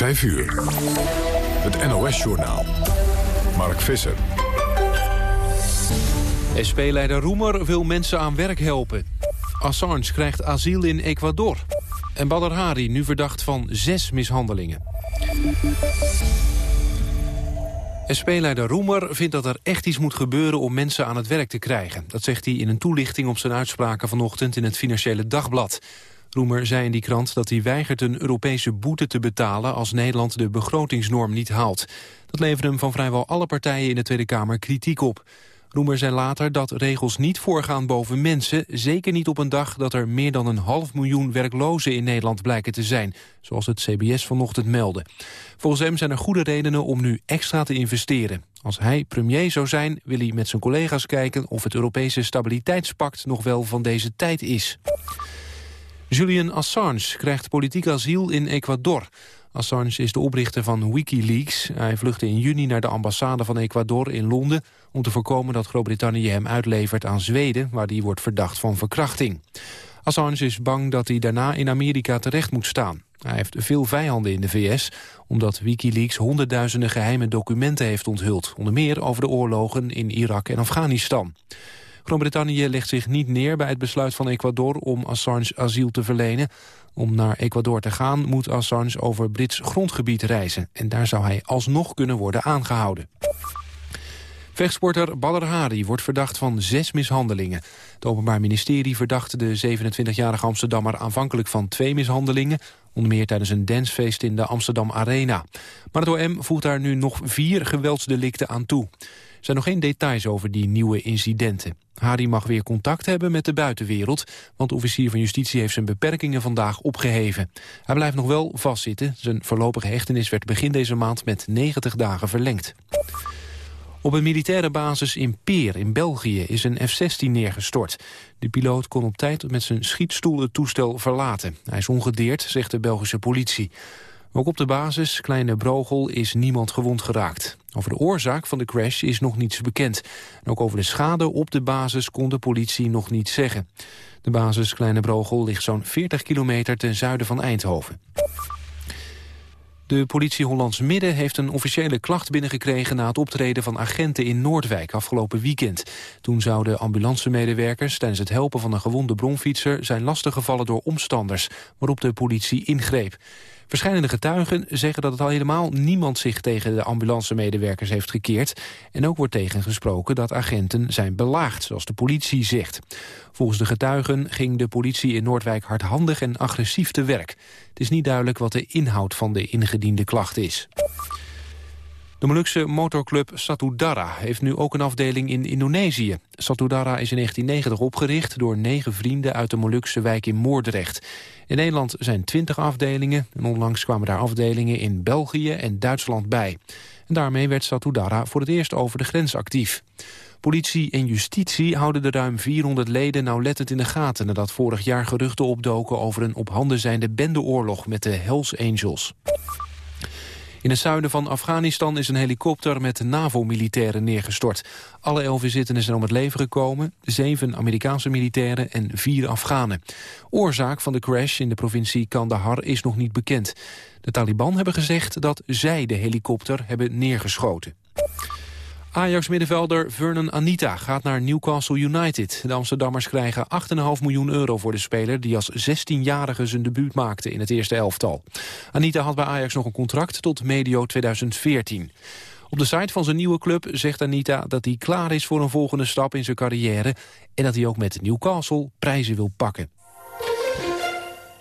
5 uur. Het NOS-journaal. Mark Visser. SP-leider Roemer wil mensen aan werk helpen. Assange krijgt asiel in Ecuador. En Badr Hari nu verdacht van zes mishandelingen. SP-leider Roemer vindt dat er echt iets moet gebeuren om mensen aan het werk te krijgen. Dat zegt hij in een toelichting op zijn uitspraken vanochtend in het Financiële Dagblad. Roemer zei in die krant dat hij weigert een Europese boete te betalen als Nederland de begrotingsnorm niet haalt. Dat leverde hem van vrijwel alle partijen in de Tweede Kamer kritiek op. Roemer zei later dat regels niet voorgaan boven mensen... zeker niet op een dag dat er meer dan een half miljoen werklozen in Nederland blijken te zijn... zoals het CBS vanochtend meldde. Volgens hem zijn er goede redenen om nu extra te investeren. Als hij premier zou zijn, wil hij met zijn collega's kijken... of het Europese Stabiliteitspact nog wel van deze tijd is. Julian Assange krijgt politiek asiel in Ecuador. Assange is de oprichter van Wikileaks. Hij vluchtte in juni naar de ambassade van Ecuador in Londen... om te voorkomen dat Groot-Brittannië hem uitlevert aan Zweden... waar hij wordt verdacht van verkrachting. Assange is bang dat hij daarna in Amerika terecht moet staan. Hij heeft veel vijanden in de VS... omdat Wikileaks honderdduizenden geheime documenten heeft onthuld... onder meer over de oorlogen in Irak en Afghanistan. Groot-Brittannië legt zich niet neer bij het besluit van Ecuador om Assange asiel te verlenen. Om naar Ecuador te gaan moet Assange over Brits grondgebied reizen. En daar zou hij alsnog kunnen worden aangehouden. Vechtsporter Badr Hari wordt verdacht van zes mishandelingen. Het Openbaar Ministerie verdacht de 27-jarige Amsterdammer aanvankelijk van twee mishandelingen, onder meer tijdens een dancefeest in de Amsterdam Arena. Maar het OM voegt daar nu nog vier geweldsdelicten aan toe. Zijn nog geen details over die nieuwe incidenten. Hari mag weer contact hebben met de buitenwereld... want de officier van justitie heeft zijn beperkingen vandaag opgeheven. Hij blijft nog wel vastzitten. Zijn voorlopige hechtenis werd begin deze maand met 90 dagen verlengd. Op een militaire basis in Peer in België is een F-16 neergestort. De piloot kon op tijd met zijn schietstoel het toestel verlaten. Hij is ongedeerd, zegt de Belgische politie. Ook op de basis, Kleine Brogel, is niemand gewond geraakt. Over de oorzaak van de crash is nog niets bekend. En ook over de schade op de basis kon de politie nog niets zeggen. De basis Kleine Brogel ligt zo'n 40 kilometer ten zuiden van Eindhoven. De politie Hollands Midden heeft een officiële klacht binnengekregen... na het optreden van agenten in Noordwijk afgelopen weekend. Toen zouden ambulancemedewerkers tijdens het helpen van een gewonde bronfietser... zijn lastiggevallen door omstanders, waarop de politie ingreep. Verschillende getuigen zeggen dat het al helemaal niemand zich tegen de ambulancemedewerkers heeft gekeerd. En ook wordt tegengesproken dat agenten zijn belaagd, zoals de politie zegt. Volgens de getuigen ging de politie in Noordwijk hardhandig en agressief te werk. Het is niet duidelijk wat de inhoud van de ingediende klacht is. De Molukse motorclub Satudara heeft nu ook een afdeling in Indonesië. Satudara is in 1990 opgericht door negen vrienden uit de Molukse wijk in Moordrecht. In Nederland zijn twintig afdelingen en onlangs kwamen daar afdelingen in België en Duitsland bij. En daarmee werd Satudara voor het eerst over de grens actief. Politie en justitie houden de ruim 400 leden nauwlettend in de gaten... nadat vorig jaar geruchten opdoken over een op handen zijnde bendeoorlog met de Hells Angels. In het zuiden van Afghanistan is een helikopter met NAVO-militairen neergestort. Alle elf inzittenden zijn om het leven gekomen, zeven Amerikaanse militairen en vier Afghanen. Oorzaak van de crash in de provincie Kandahar is nog niet bekend. De Taliban hebben gezegd dat zij de helikopter hebben neergeschoten. Ajax-middenvelder Vernon Anita gaat naar Newcastle United. De Amsterdammers krijgen 8,5 miljoen euro voor de speler... die als 16-jarige zijn debuut maakte in het eerste elftal. Anita had bij Ajax nog een contract tot medio 2014. Op de site van zijn nieuwe club zegt Anita dat hij klaar is voor een volgende stap in zijn carrière... en dat hij ook met Newcastle prijzen wil pakken.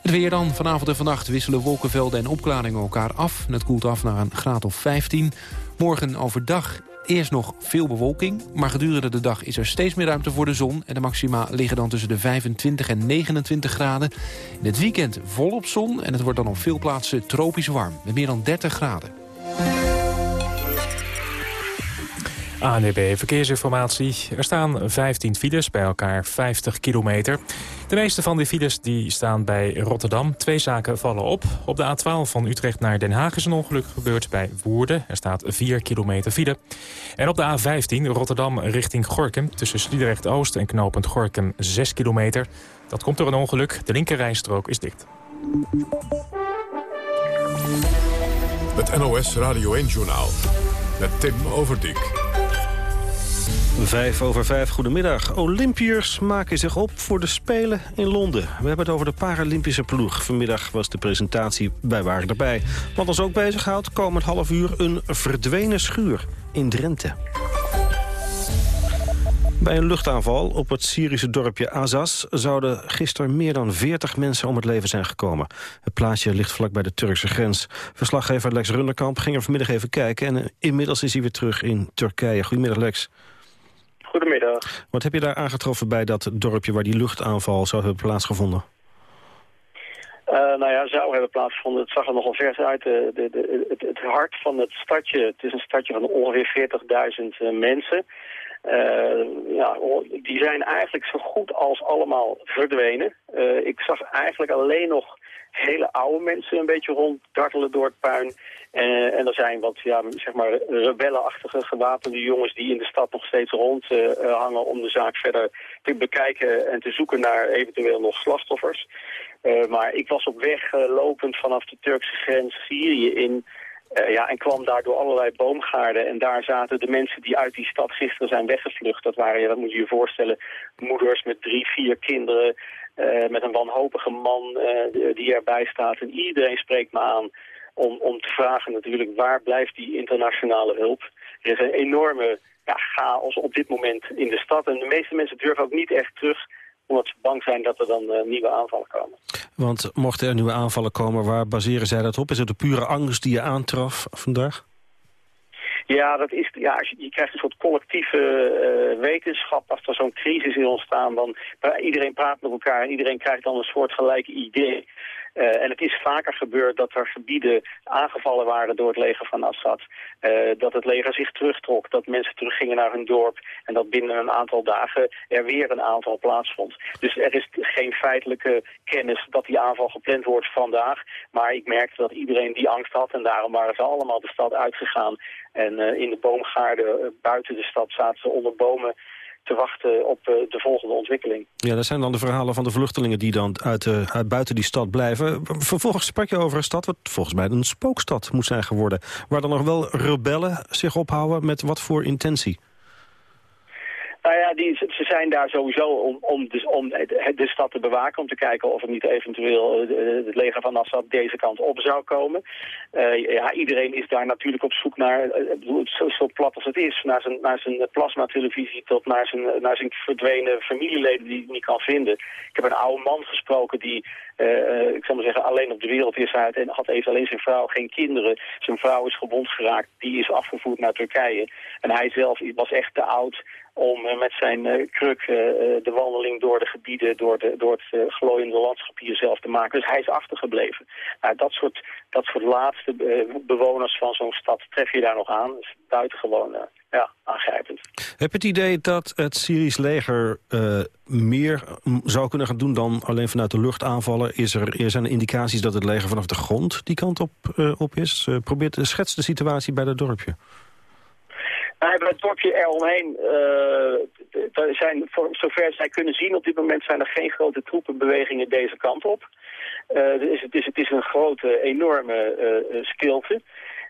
Het weer dan. Vanavond en vannacht wisselen wolkenvelden en opklaringen elkaar af. het koelt af naar een graad of 15. Morgen overdag Eerst nog veel bewolking, maar gedurende de dag is er steeds meer ruimte voor de zon... en de maxima liggen dan tussen de 25 en 29 graden. In het weekend volop zon en het wordt dan op veel plaatsen tropisch warm... met meer dan 30 graden. ANWB Verkeersinformatie. Er staan 15 files, bij elkaar 50 kilometer. De meeste van die files die staan bij Rotterdam. Twee zaken vallen op. Op de A12 van Utrecht naar Den Haag is een ongeluk gebeurd bij Woerden. Er staat 4 kilometer file. En op de A15 Rotterdam richting Gorkum... tussen Sliedrecht-Oost en knooppunt Gorkum 6 kilometer. Dat komt door een ongeluk. De linkerrijstrook is dicht. Het NOS Radio 1-journaal met Tim Overdijk. Vijf over vijf, goedemiddag. Olympiërs maken zich op voor de Spelen in Londen. We hebben het over de Paralympische ploeg. Vanmiddag was de presentatie, wij waren erbij. Wat ons ook bezighoudt, komend half uur een verdwenen schuur in Drenthe. Bij een luchtaanval op het Syrische dorpje Azaz... zouden gisteren meer dan 40 mensen om het leven zijn gekomen. Het plaatsje ligt vlak bij de Turkse grens. Verslaggever Lex Runderkamp ging er vanmiddag even kijken... en inmiddels is hij weer terug in Turkije. Goedemiddag, Lex. Goedemiddag. Wat heb je daar aangetroffen bij dat dorpje... waar die luchtaanval zou hebben plaatsgevonden? Uh, nou ja, zou hebben plaatsgevonden. Het zag er nogal vers uit. De, de, de, het, het, hart van het stadje, het is een stadje van ongeveer 40.000 mensen. Uh, ja, die zijn eigenlijk zo goed als allemaal verdwenen. Ik zag eigenlijk alleen nog hele oude mensen een beetje ronddartelen door het puin. Uh, en er zijn wat ja, zeg maar rebellenachtige gewapende jongens die in de stad nog steeds rondhangen om de zaak verder te bekijken en te zoeken naar eventueel nog slachtoffers. maar ik was op weg lopend vanaf de Turkse grens Syrië in ja, en kwam daar door allerlei boomgaarden. En daar zaten de mensen die uit die stad gisteren zijn weggevlucht. Dat waren, ja, dat moet je je voorstellen, moeders met drie, vier kinderen... Uh, met een wanhopige man uh, die erbij staat. En iedereen spreekt me aan om, om te vragen natuurlijk... waar blijft die internationale hulp? Er is een enorme ja, chaos op dit moment in de stad. En de meeste mensen durven ook niet echt terug omdat ze bang zijn dat er dan uh, nieuwe aanvallen komen. Want mochten er nieuwe aanvallen komen, waar baseren zij dat op? Is het de pure angst die je aantraf vandaag? Ja, dat is, ja je krijgt een soort collectieve uh, wetenschap. Als er zo'n crisis is ontstaan, dan iedereen praat met elkaar en iedereen krijgt dan een soort gelijk idee. Uh, en het is vaker gebeurd dat er gebieden aangevallen waren door het leger van Assad. Uh, dat het leger zich terugtrok, dat mensen teruggingen naar hun dorp... en dat binnen een aantal dagen er weer een aanval plaatsvond. Dus er is geen feitelijke kennis dat die aanval gepland wordt vandaag. Maar ik merkte dat iedereen die angst had en daarom waren ze allemaal de stad uitgegaan. En uh, in de boomgaarden buiten de stad zaten ze onder bomen te wachten op uh, de volgende ontwikkeling. Ja, dat zijn dan de verhalen van de vluchtelingen die dan uit, uh, uit buiten die stad blijven. Vervolgens sprak je over een stad wat volgens mij een spookstad moet zijn geworden. Waar dan nog wel rebellen zich ophouden met wat voor intentie? Nou ja, die, ze zijn daar sowieso om, om, dus, om de stad te bewaken. Om te kijken of er niet eventueel uh, het leger van Assad deze kant op zou komen. Uh, ja, iedereen is daar natuurlijk op zoek naar, uh, zo, zo plat als het is, naar zijn, naar zijn plasmatelevisie tot naar zijn, naar zijn verdwenen familieleden die hij niet kan vinden. Ik heb een oude man gesproken die, ik zal maar zeggen, alleen op de wereld is uit en had even alleen zijn vrouw, geen kinderen. Zijn vrouw is gewond geraakt, die is afgevoerd naar Turkije. En hij zelf was echt te oud om met zijn uh, kruk uh, de wandeling door de gebieden, door, de, door het uh, glooiende landschap hier zelf te maken. Dus hij is achtergebleven. Nou, dat, soort, dat soort laatste bewoners van zo'n stad tref je daar nog aan. Dat is buitengewoon ja, aangrijpend. Heb je het idee dat het Syrisch leger meer zou kunnen gaan doen dan alleen vanuit de lucht aanvallen? Is er, er zijn indicaties dat het leger vanaf de grond die kant op, op is? probeert, schets de situatie bij dat dorpje. Wij hebben het dorpje eromheen, uh, zijn, voor zover zij kunnen zien op dit moment zijn er geen grote troepenbewegingen deze kant op. Dus het, is, het is een grote, enorme uh, stilte.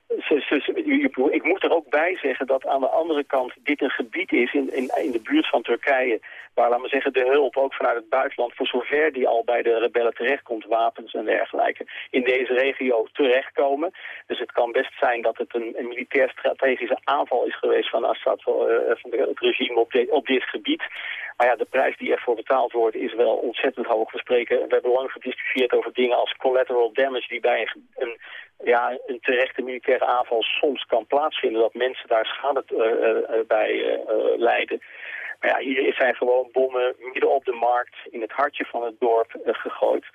Ik moet er ook bij zeggen dat aan de andere kant dit een gebied is in, in, de buurt van Turkije... waar, laten we zeggen, de hulp ook vanuit het buitenland... voor zover die al bij de rebellen terechtkomt, wapens en dergelijke... in deze regio terechtkomen. Dus het kan best zijn dat het een, een militair strategische aanval is geweest van Assad... Uh, van het regime op, op dit gebied. Maar ja, de prijs die ervoor betaald wordt is wel ontzettend hoog. We, spreken, we hebben lang gediscussieerd over dingen als collateral damage... die bij een ja, een terechte militaire aanval soms kan plaatsvinden... dat mensen daar schade uh, uh, bij lijden. Maar ja, hier zijn gewoon bommen midden op de markt... in het hartje van het dorp gegooid.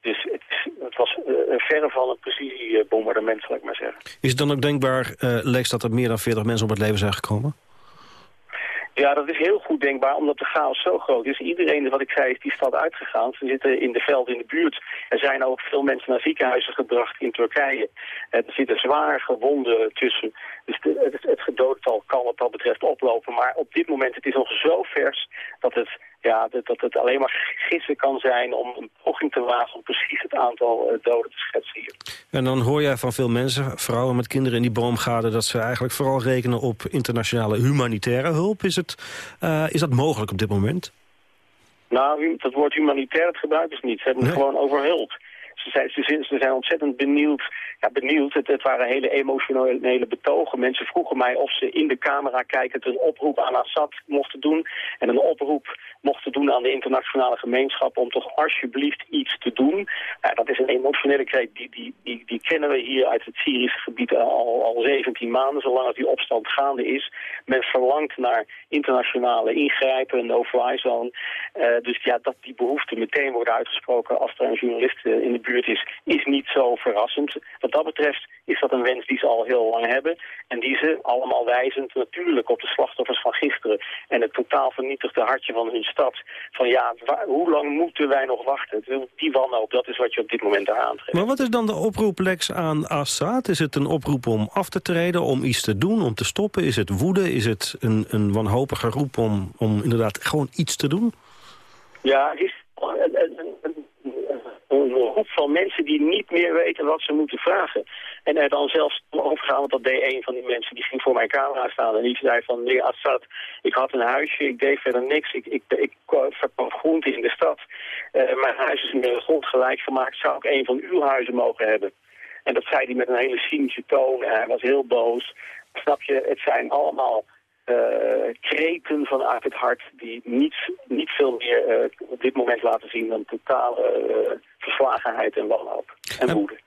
Dus het, het was verre van een precisiebombardement, zal ik maar zeggen. Is het dan ook denkbaar, Lex, dat er meer dan 40 mensen om het leven zijn gekomen? Ja, dat is heel goed denkbaar, omdat de chaos zo groot is. Iedereen, wat ik zei, is die stad uitgegaan. Ze zitten in de velden in de buurt. Er zijn ook veel mensen naar ziekenhuizen gebracht in Turkije. Er zitten zwaar gewonden tussen. Dus de, het, het gedoodtal kan wat dat betreft oplopen. Maar op dit moment, het is nog zo vers dat het ja, dat, dat het alleen maar gissen kan zijn om een poging te wagen om precies het aantal uh, doden te schetsen hier. En dan hoor jij van veel mensen, vrouwen met kinderen in die boomgaarden, dat ze eigenlijk vooral rekenen op internationale humanitaire hulp. Is, het, uh, is dat mogelijk op dit moment? Nou, dat woord humanitair, het gebruiken ze niet. Ze hebben het gewoon overhuld. Ze zijn, ze, zijn ontzettend benieuwd. Benieuwd. Het, het, waren hele emotionele betogen. Mensen vroegen mij of ze in de camera kijkend een oproep aan Assad mochten doen. En een oproep mochten doen aan de internationale gemeenschap om toch alsjeblieft iets te doen. Ja, dat is een emotionele kreet. Die, die, die, kennen we hier uit het Syrische gebied al, al 17 maanden, zolang als die opstand gaande is. Men verlangt naar internationale ingrijpen, een no-fly zone. Uh, dus ja, dat die behoefte meteen wordt uitgesproken als er een journalist in de buurt is, is niet zo verrassend. Dat betreft is dat een wens die ze al heel lang hebben. En die ze allemaal wijzend natuurlijk op de slachtoffers van gisteren. En het totaal vernietigde hartje van hun stad. Van ja, hoe lang moeten wij nog wachten? Die wanhoop, dat is wat je op dit moment daar aantreft. Maar wat is dan de oproep, Lex, aan Assad? Is het een oproep om af te treden, om iets te doen, om te stoppen? Is het woede? Is het een, een wanhopige roep om, om inderdaad gewoon iets te doen? Ja, het is een groep van mensen die niet meer weten wat ze moeten vragen. En er dan zelfs overgaan, dat deed een van die mensen, die ging voor mijn camera staan en die zei van, meneer Assad, ik had een huisje, ik deed verder niks, ik, ik, ik, verkoop groenten in de stad. Uh, mijn huis is met de grond gelijk gemaakt, zou ik een van uw huizen mogen hebben? En dat zei hij met een hele cynische toon hij was heel boos. Snap je, het zijn allemaal uh, kreten vanuit het hart die niet, niet veel meer uh, op dit moment laten zien dan totale uh, verslagenheid en wanhoop en, en woede.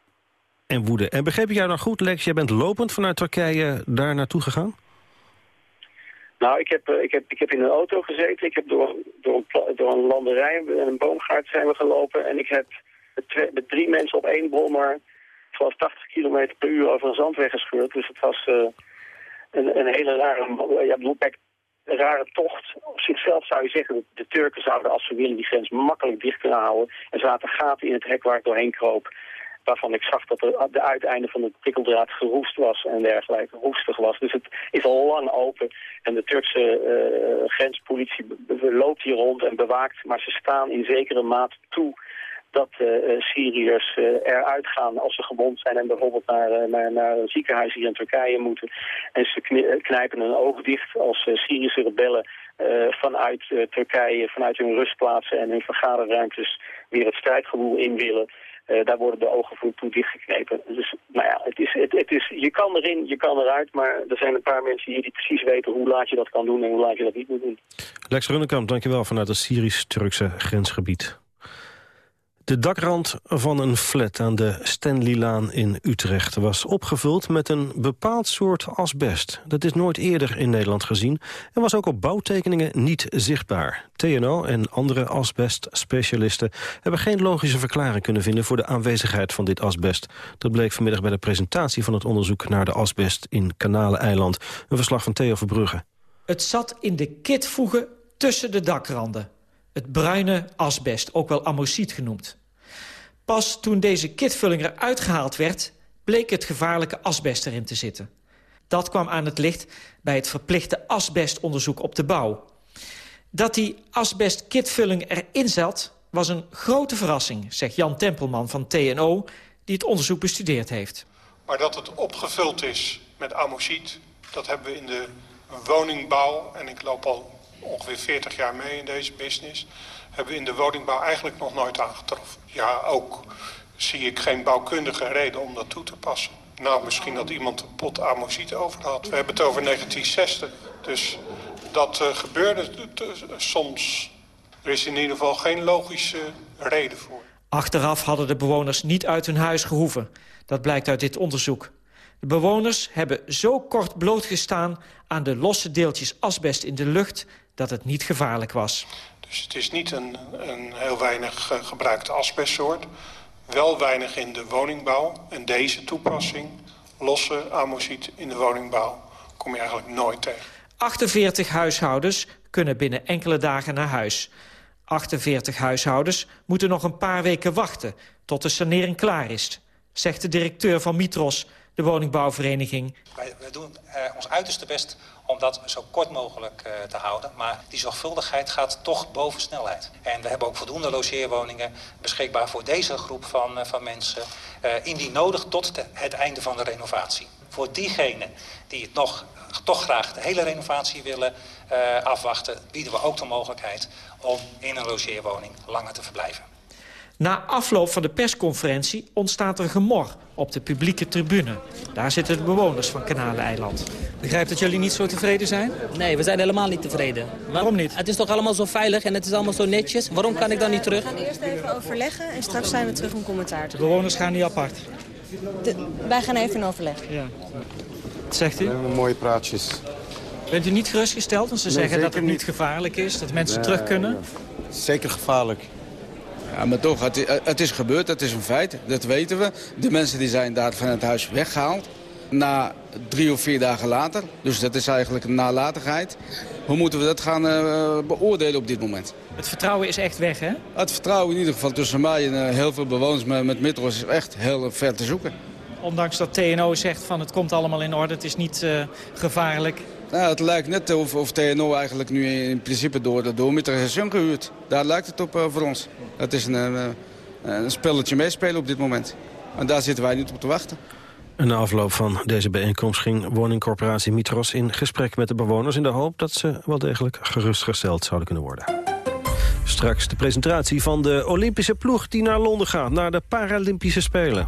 En woede. En begreep ik jou nou goed, Lex, jij bent lopend vanuit Turkije daar naartoe gegaan? Nou, ik heb, ik, heb, ik heb in een auto gezeten. Ik heb door, door, een, door een landerij en een boomgaard zijn we gelopen. En ik heb met, twee, met drie mensen op één brommer, vanaf 80 km per uur over een zandweg gescheurd. Dus het was een, een hele rare, ja, bedoel, een rare tocht. Op zichzelf zou je zeggen, de Turken zouden als ze willen die grens makkelijk dicht kunnen houden. En zaten gaten in het hek waar ik doorheen kroop. Waarvan ik zag dat de, de uiteinde van het prikkeldraad geroest was en dergelijke, roestig was. Dus het is al lang open. En de Turkse uh, grenspolitie loopt hier rond en bewaakt. Maar ze staan in zekere mate toe dat uh, Syriërs uh, eruit gaan als ze gewond zijn en bijvoorbeeld naar, naar, een ziekenhuis hier in Turkije moeten. En ze knijpen hun oog dicht als Syrische rebellen vanuit Turkije, vanuit hun rustplaatsen en hun vergaderruimtes weer het strijdgewoel in willen. daar worden de ogen voor toe dichtgeknepen. Dus nou ja, het is, het, het is, je kan erin, je kan eruit, maar er zijn een paar mensen hier die precies weten hoe laat je dat kan doen en hoe laat je dat niet moet doen. Lex Runnekamp, dankjewel vanuit het Syrisch-Turkse grensgebied. De dakrand van een flat aan de Stanleylaan in Utrecht was opgevuld met een bepaald soort asbest. Dat is nooit eerder in Nederland gezien en was ook op bouwtekeningen niet zichtbaar. TNO en andere asbestspecialisten hebben geen logische verklaring kunnen vinden voor de aanwezigheid van dit asbest. Dat bleek vanmiddag bij de presentatie van het onderzoek naar de asbest in Kanaleneiland. Een verslag van Theo Verbrugge. Het zat in de kitvoegen tussen de dakranden. Het bruine asbest, ook wel ammociet genoemd. Pas toen deze kitvulling eruit gehaald werd... bleek het gevaarlijke asbest erin te zitten. Dat kwam aan het licht bij het verplichte asbestonderzoek op de bouw. Dat die asbestkitvulling erin zat, was een grote verrassing... zegt Jan Tempelman van TNO, die het onderzoek bestudeerd heeft. Maar dat het opgevuld is met ammociet, dat hebben we in de woningbouw... en ik loop al ongeveer 40 jaar mee in deze business... hebben we in de woningbouw eigenlijk nog nooit aangetroffen. Ja, ook zie ik geen bouwkundige reden om dat toe te passen. Nou, misschien dat iemand een pot amoziet over had. We hebben het over 1960, dus dat uh, gebeurde soms. Er is in ieder geval geen logische reden voor. Achteraf hadden de bewoners niet uit hun huis gehoeven. Dat blijkt uit dit onderzoek. De bewoners hebben zo kort blootgestaan aan de losse deeltjes asbest in de lucht dat het niet gevaarlijk was. Dus het is niet een, een heel weinig uh, gebruikte asbestsoort. Wel weinig in de woningbouw. En deze toepassing, losse ammosiet in de woningbouw, kom je eigenlijk nooit tegen. 48 huishoudens kunnen binnen enkele dagen naar huis. 48 huishoudens moeten nog een paar weken wachten tot de sanering klaar is, zegt de directeur van Mitros, de woningbouwvereniging. Wij, doen ons uiterste best om dat zo kort mogelijk te houden. Maar die zorgvuldigheid gaat toch boven snelheid. En we hebben ook voldoende logeerwoningen beschikbaar voor deze groep van, van mensen. indien nodig tot het einde van de renovatie. Voor diegenen die het nog, toch graag de hele renovatie willen afwachten... bieden we ook de mogelijkheid om in een logeerwoning langer te verblijven. Na afloop van de persconferentie ontstaat er gemor op de publieke tribune. Daar zitten de bewoners van Kanaleiland. Begrijp dat jullie niet zo tevreden zijn? Nee, we zijn helemaal niet tevreden. Waarom niet? Het is toch allemaal zo veilig en het is allemaal zo netjes. Waarom kan ik dan niet terug? We gaan eerst even overleggen en straks zijn we terug om commentaar te De bewoners gaan niet apart? wij gaan even in overleg. Ja. Wat zegt u? We hebben mooie praatjes. Bent u niet gerustgesteld? Want ze zeggen dat het niet gevaarlijk is, dat mensen terug kunnen. Zeker gevaarlijk. Ja, maar toch, het, het, is gebeurd, het is een feit, dat weten we. De mensen die zijn daar van het huis weggehaald. Na drie of vier dagen later. Dus dat is eigenlijk een nalatigheid. Hoe moeten we dat gaan uh, beoordelen op dit moment? Het vertrouwen is echt weg, hè? Het vertrouwen in ieder geval tussen mij en uh, heel veel bewoners met, met is echt heel ver te zoeken. Ondanks dat TNO zegt van het komt allemaal in orde, het is niet uh, gevaarlijk. Nou, het lijkt net of, of TNO eigenlijk nu in principe door de doormitter is gehuurd. Daar lijkt het op uh, voor ons. Het is een, uh, een spelletje meespelen op dit moment. En daar zitten wij niet op te wachten. En na afloop van deze bijeenkomst ging woningcorporatie Mitros in gesprek met de bewoners... in de hoop dat ze wel degelijk gerustgesteld zouden kunnen worden. Straks de presentatie van de Olympische ploeg die naar Londen gaat... naar de Paralympische Spelen.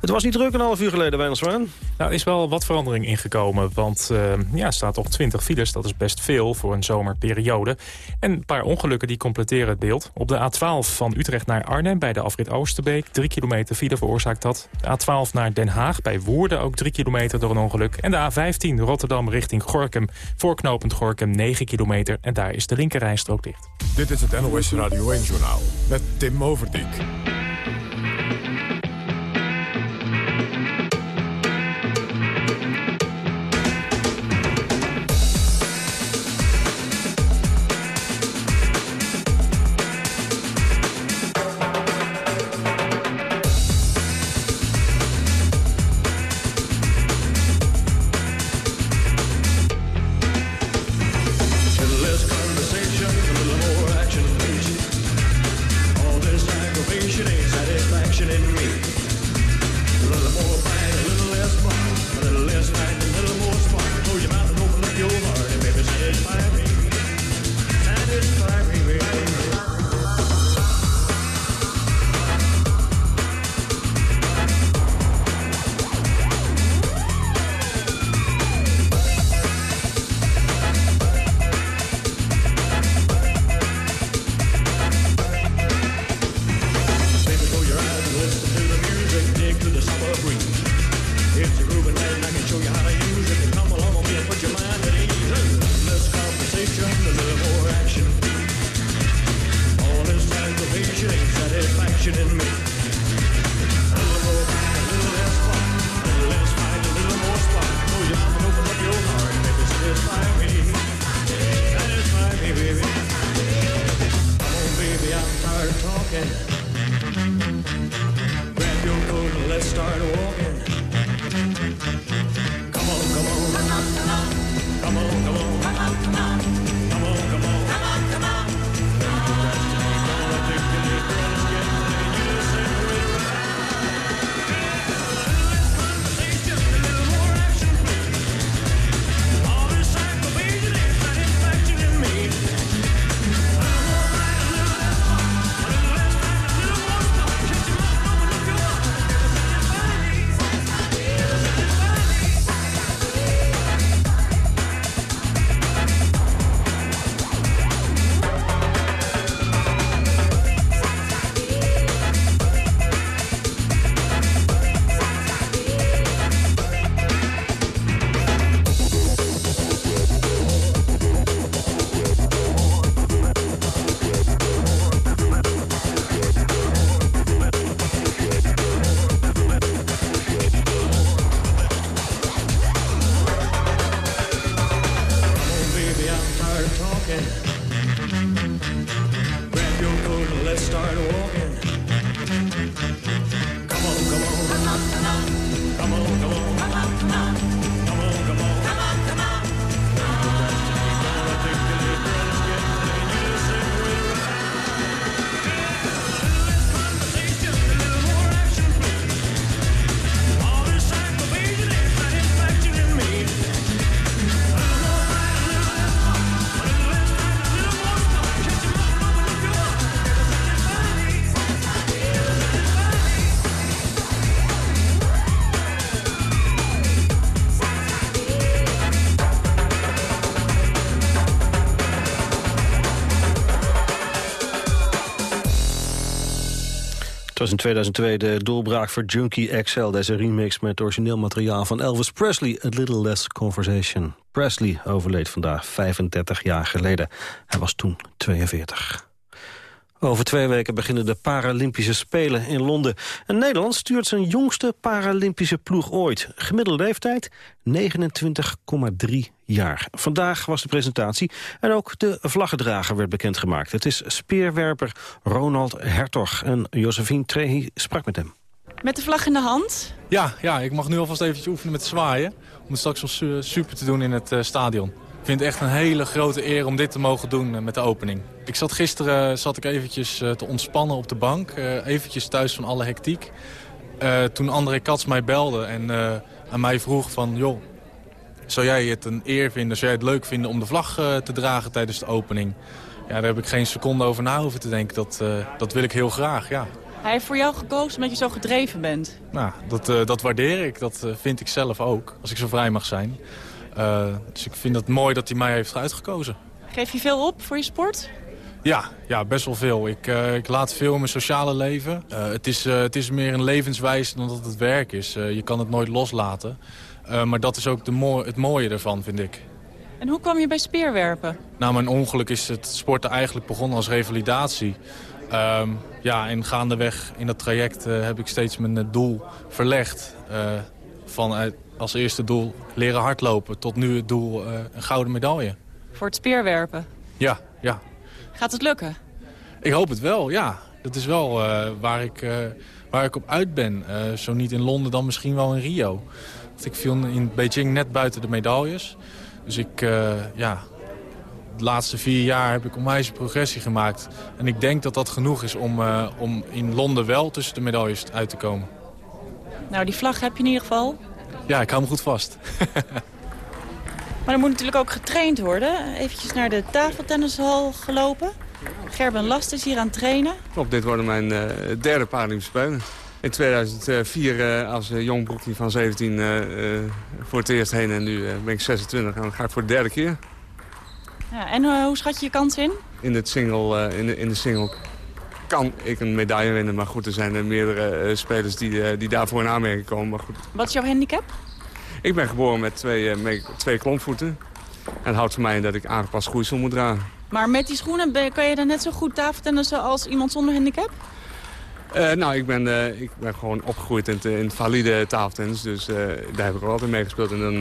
Het was niet druk een half uur geleden, Wijnandswaan. Nou, is wel wat verandering ingekomen. Want uh, ja, er staat toch 20 files. Dat is best veel voor een zomerperiode. En een paar ongelukken die completeren het beeld. Op de A12 van Utrecht naar Arnhem bij de afrit Oosterbeek. 3 kilometer file veroorzaakt dat. De A12 naar Den Haag bij Woerden ook 3 kilometer door een ongeluk. En de A15 Rotterdam richting Gorkum. Voorknopend Gorkum 9 kilometer. En daar is de linkerrijstrook dicht. Dit is het NOS Radio 1-journaal met Tim Overdijk. In 2002 de doorbraak voor Junkie XL. Deze remix met origineel materiaal van Elvis Presley. A Little Less Conversation. Presley overleed vandaag 35 jaar geleden. Hij was toen 42. Over twee weken beginnen de Paralympische Spelen in Londen. En Nederland stuurt zijn jongste Paralympische ploeg ooit. Gemiddelde leeftijd 29,3 jaar. Vandaag was de presentatie en ook de vlaggedrager werd bekendgemaakt. Het is speerwerper Ronald Hertog en Josephine Trehi sprak met hem. Met de vlag in de hand? Ja, ja ik mag nu alvast eventjes oefenen met zwaaien. Om het straks wel super te doen in het uh, stadion. Ik vind het echt een hele grote eer om dit te mogen doen uh, met de opening. Ik zat gisteren zat ik eventjes uh, te ontspannen op de bank. eventjes thuis van alle hectiek. toen André Kats mij belde en aan mij vroeg van... joh, zou jij het een eer vinden, zou jij het leuk vinden om de vlag te dragen tijdens de opening? Ja, daar heb ik geen seconde over na hoeven te denken. Dat, dat wil ik heel graag, ja. Hij heeft voor jou gekozen omdat je zo gedreven bent. Nou, dat, dat waardeer ik. Dat vind ik zelf ook, als ik zo vrij mag zijn. Uh, dus ik vind het mooi dat hij mij heeft uitgekozen. Geef je veel op voor je sport? Ja, ja best wel veel. Ik, ik laat veel in mijn sociale leven. het, is, het is meer een levenswijze dan dat het werk is. je kan het nooit loslaten. maar dat is ook de mooi, het mooie ervan, vind ik. En hoe kwam je bij speerwerpen? Nou, mijn ongeluk is het sporten eigenlijk begonnen als revalidatie. Um, ja, en gaandeweg in dat traject heb ik steeds mijn doel verlegd. Uh, van als eerste doel leren hardlopen tot nu het doel een gouden medaille. Voor het speerwerpen? Ja, ja. Gaat het lukken? Ik hoop het wel, ja. Dat is wel waar, ik, waar ik op uit ben. zo niet in Londen, dan misschien wel in Rio. Want ik viel in Beijing net buiten de medailles. Dus ik, ja, de laatste vier jaar heb ik onwijs progressie gemaakt. En ik denk dat dat genoeg is om, om in Londen wel tussen de medailles uit te komen. Nou, die vlag heb je in ieder geval. Ja, ik hou hem goed vast. maar er moet natuurlijk ook getraind worden. Eventjes naar de tafeltennishal gelopen. Gerben Last is hier aan het trainen. Klopt, dit worden mijn uh, derde Paralympische Spelen. In 2004 uh, als jong broekje van 17 voor het eerst heen en nu ben ik 26 en dan ga ik voor de derde keer. Ja, en uh, hoe schat je je kans in? In, het single, uh, in, de, in de single kan ik een medaille winnen. Maar goed, er zijn er meerdere uh, spelers die, die daarvoor in aanmerking komen. Maar goed. Wat is jouw handicap? Ik ben geboren met twee, met twee klompvoeten. En het houdt voor mij in dat ik aangepast groeisel moet dragen. Maar met die schoenen kan je dan net zo goed tafeltennissen als iemand zonder handicap? Uh, nou, ik ben, uh, ik ben gewoon opgegroeid in, in valide tafeltennis. Dus uh, daar heb ik al altijd mee gespeeld. En dan,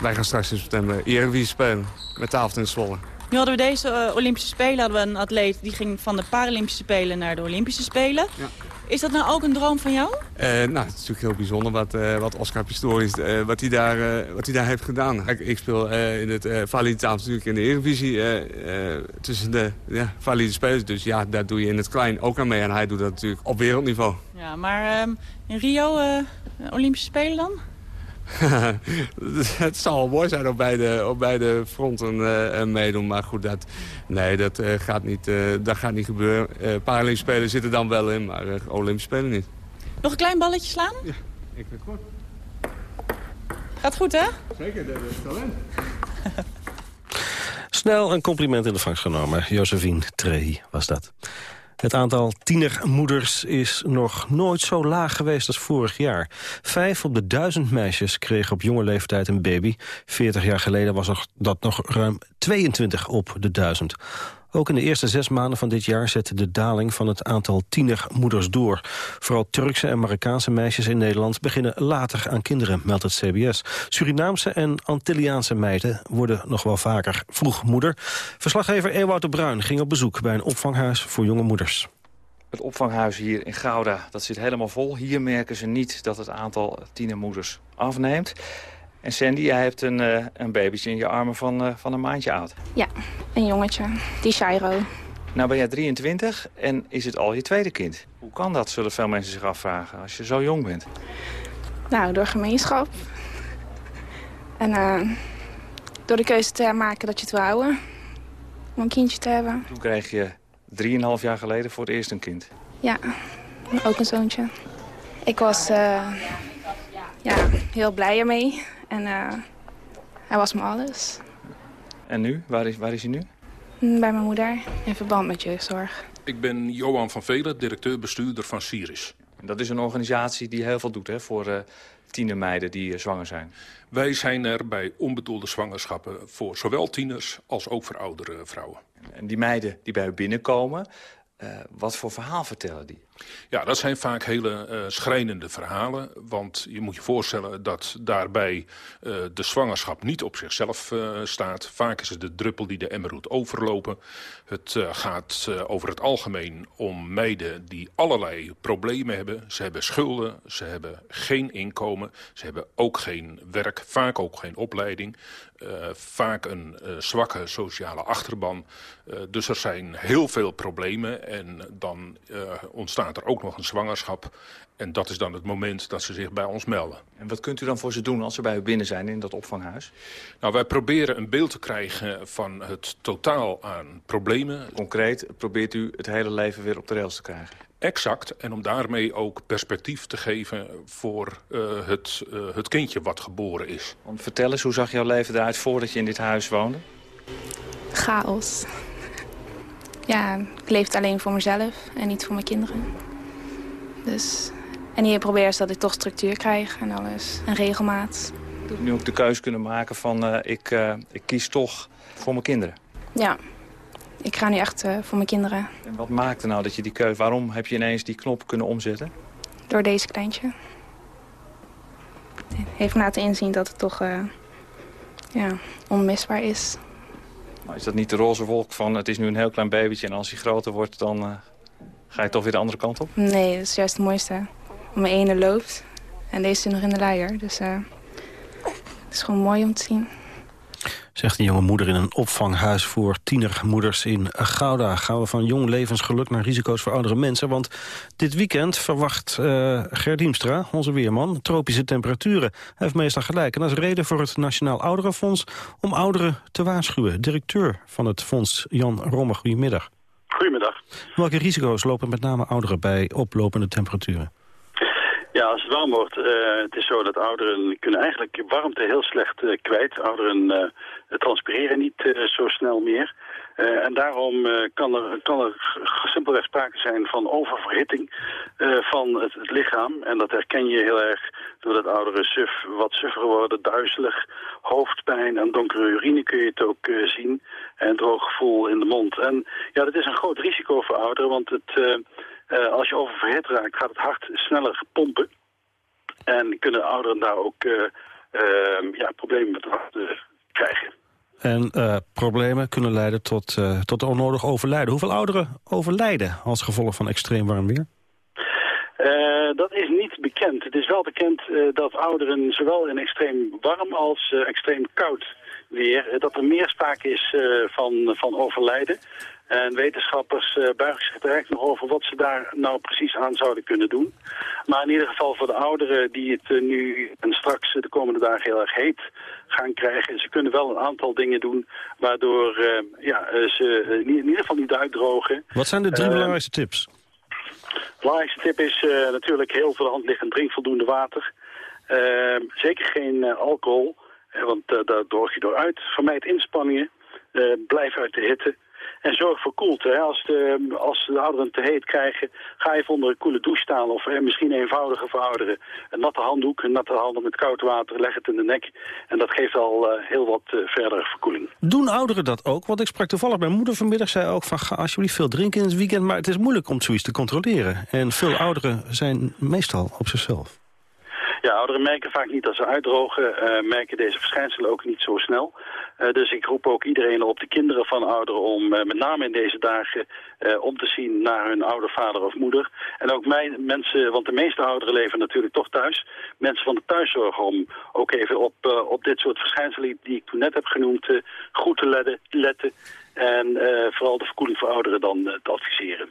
wij gaan straks in september Eredivisie spelen met tafeltennis Zwolle. Nu hadden we deze Olympische Spelen hadden we een atleet die ging van de Paralympische Spelen naar de Olympische Spelen. Ja. Is dat nou ook een droom van jou? Uh, nou, het is natuurlijk heel bijzonder wat, uh, wat Oscar Pistorius uh, wat hij daar, wat hij daar heeft gedaan. Kijk, ik speel in het valide natuurlijk in de Eredivisie tussen de ja, valide spelers. Dus ja, daar doe je in het klein ook aan mee. En hij doet dat natuurlijk op wereldniveau. Ja, maar ehm, in Rio, Olympische Spelen dan? het zal wel mooi zijn op beide, op beide fronten uh, meedoen. Maar goed, dat, nee, dat, uh, gaat, niet, uh, dat gaat niet gebeuren. Paralympische Spelen zitten dan wel in, maar Olympische Spelen niet. Nog een klein balletje slaan? Ja, ik vind het goed. Gaat goed, hè? Zeker, dat is talent. Snel een compliment in de vangst genomen. Josephine Trehi was dat. Het aantal tienermoeders is nog nooit zo laag geweest als vorig jaar. Vijf op de duizend meisjes kregen op jonge leeftijd een baby. Veertig jaar geleden was dat nog ruim 22 op de duizend. Ook in de eerste zes maanden van dit jaar zette de daling van het aantal tienermoeders door. Vooral Turkse en Marokkaanse meisjes in Nederland beginnen later aan kinderen, meldt het CBS. Surinaamse en Antilliaanse meiden worden nog wel vaker vroeg moeder. Verslaggever Ewout de Bruin ging op bezoek bij een opvanghuis voor jonge moeders. Het opvanghuis hier in Gouda, dat zit helemaal vol. Hier merken ze niet dat het aantal tienermoeders afneemt. En Sandy, jij hebt een, uh, een babytje in je armen van, uh, van een maandje oud. Ja, een jongetje. Die Shiro. Nou ben jij 23 en is het al je tweede kind. Hoe kan dat, zullen veel mensen zich afvragen, als je zo jong bent? Nou, door gemeenschap. En uh, door de keuze te maken dat je het wil houden. Om een kindje te hebben. Toen kreeg je 3,5 jaar geleden voor het eerst een kind. Ja, ook een zoontje. Ik was ja, heel blij ermee. En uh, hij was me alles. En nu? Waar is, waar is hij nu? Bij mijn moeder, in verband met jeugdzorg. Ik ben Johan van Velen, directeur-bestuurder van Siris. Dat is een organisatie die heel veel doet hè, voor uh, tienermeiden die uh, zwanger zijn. Wij zijn er bij onbedoelde zwangerschappen voor zowel tieners als ook voor oudere vrouwen. En die meiden die bij u binnenkomen, uh, wat voor verhaal vertellen die? Ja, dat zijn vaak hele uh, schrijnende verhalen. Want je moet je voorstellen dat daarbij uh, de zwangerschap niet op zichzelf uh, staat. Vaak is het de druppel die de emmer doet overlopen. Het gaat over het algemeen om meiden die allerlei problemen hebben. Ze hebben schulden, ze hebben geen inkomen, ze hebben ook geen werk, vaak ook geen opleiding. vaak een zwakke sociale achterban. dus er zijn heel veel problemen en dan ontstaat er ook nog een zwangerschap. En dat is dan het moment dat ze zich bij ons melden. En wat kunt u dan voor ze doen als ze bij u binnen zijn in dat opvanghuis? Nou, wij proberen een beeld te krijgen van het totaal aan problemen. Concreet probeert u het hele leven weer op de rails te krijgen? Exact. En om daarmee ook perspectief te geven voor uh, het, uh, het kindje wat geboren is. Want vertel eens, hoe zag jouw leven eruit voordat je in dit huis woonde? Chaos. Ja, ik leefde alleen voor mezelf en niet voor mijn kinderen. Dus, en hier probeer is dat ik toch structuur krijg en alles. En regelmaat. Nu ook de keuze kunnen maken van uh, ik, uh, ik kies toch voor mijn kinderen. Ja, ik ga nu echt uh, voor mijn kinderen. En wat maakte nou dat je die keuze... Waarom heb je ineens die knop kunnen omzetten? Door deze kleintje. Heeft me laten inzien dat het toch ja, onmisbaar is. Maar is dat niet de roze wolk van het is nu een heel klein babytje... en als hij groter wordt dan uh, ga je toch weer de andere kant op? Nee, dat is juist het mooiste. Mijn ene loopt en deze zit nog in de luier. Dus uh, het is gewoon mooi om te zien. Zegt een jonge moeder in een opvanghuis voor tienermoeders in Gouda. Gaan we van jong levensgeluk naar risico's voor oudere mensen. Want dit weekend verwacht uh, Gerdiemstra, onze weerman, tropische temperaturen. Hij heeft meestal gelijk. En dat is reden voor het Nationaal Ouderenfonds om ouderen te waarschuwen. Directeur van het fonds, Jan Romme, goedemiddag. Goedemiddag. Welke risico's lopen met name ouderen bij oplopende temperaturen? Ja, als het warm wordt, uh, het is zo dat ouderen kunnen eigenlijk warmte heel slecht uh, kwijt. Ouderen uh, transpireren niet zo snel meer. en daarom kan, er, kan er simpelweg sprake zijn van oververhitting van het, lichaam. En dat herken je heel erg doordat ouderen suf, wat suffer worden, duizelig, hoofdpijn en donkere urine kun je het ook zien. En droog gevoel in de mond. En ja, dat is een groot risico voor ouderen, want het... Als je oververhit raakt, gaat het hart sneller pompen. En kunnen ouderen daar ook ja, problemen met hart krijgen. En problemen kunnen leiden tot, tot onnodig overlijden. Hoeveel ouderen overlijden als gevolg van extreem warm weer? dat is niet bekend. Het is wel bekend dat ouderen zowel in extreem warm als extreem koud weer... dat er meer sprake is van, van overlijden. En wetenschappers uh, buigen zich er echt nog over wat ze daar nou precies aan zouden kunnen doen. Maar in ieder geval voor de ouderen die het uh, nu en straks de komende dagen heel erg heet gaan krijgen. Ze kunnen wel een aantal dingen doen waardoor uh, ja, ze in ieder geval niet uitdrogen. Wat zijn de drie belangrijkste tips? De belangrijkste tip is natuurlijk heel voor de hand liggend drink voldoende water. zeker geen alcohol, want daar droog je door uit. Vermijd inspanningen. blijf uit de hitte. En zorg voor koelte. Als, de, als de ouderen te heet krijgen, ga even onder een koele douche staan. Of eh, misschien eenvoudiger voor ouderen. Een natte handdoek, een natte handen met koud water, leg het in de nek. En dat geeft al uh, heel wat uh, verdere verkoeling. Doen ouderen dat ook? Want ik sprak toevallig mijn moeder vanmiddag, zei ook van ga alsjeblieft veel drinken in het weekend. Maar het is moeilijk om zoiets te controleren. En veel ouderen zijn meestal op zichzelf. Ja, ouderen merken vaak niet dat ze uitdrogen, uh, merken deze verschijnselen ook niet zo snel. Uh, dus ik roep ook iedereen op, de kinderen van ouderen, om uh, met name in deze dagen om te zien naar hun oude vader of moeder. En ook mij, mensen, want de meeste ouderen leven natuurlijk toch thuis. Mensen van de thuiszorg om ook even op, op dit soort verschijnselen die ik toen net heb genoemd goed te letten en vooral de verkoeling voor ouderen dan te adviseren.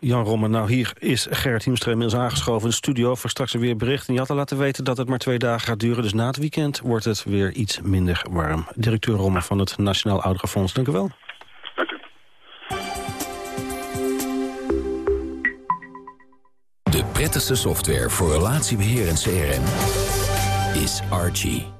Jan Rommen, nou hier is Gerrit Hiemstra inmiddels aangeschoven in de studio... voor straks weer bericht. En je had al laten weten dat het maar twee dagen gaat duren. Dus na het weekend wordt het weer iets minder warm. Directeur Rommen van het Nationaal Ouderenfonds, dank u wel. Dank u. De prettigste software voor relatiebeheer en CRM is Archie.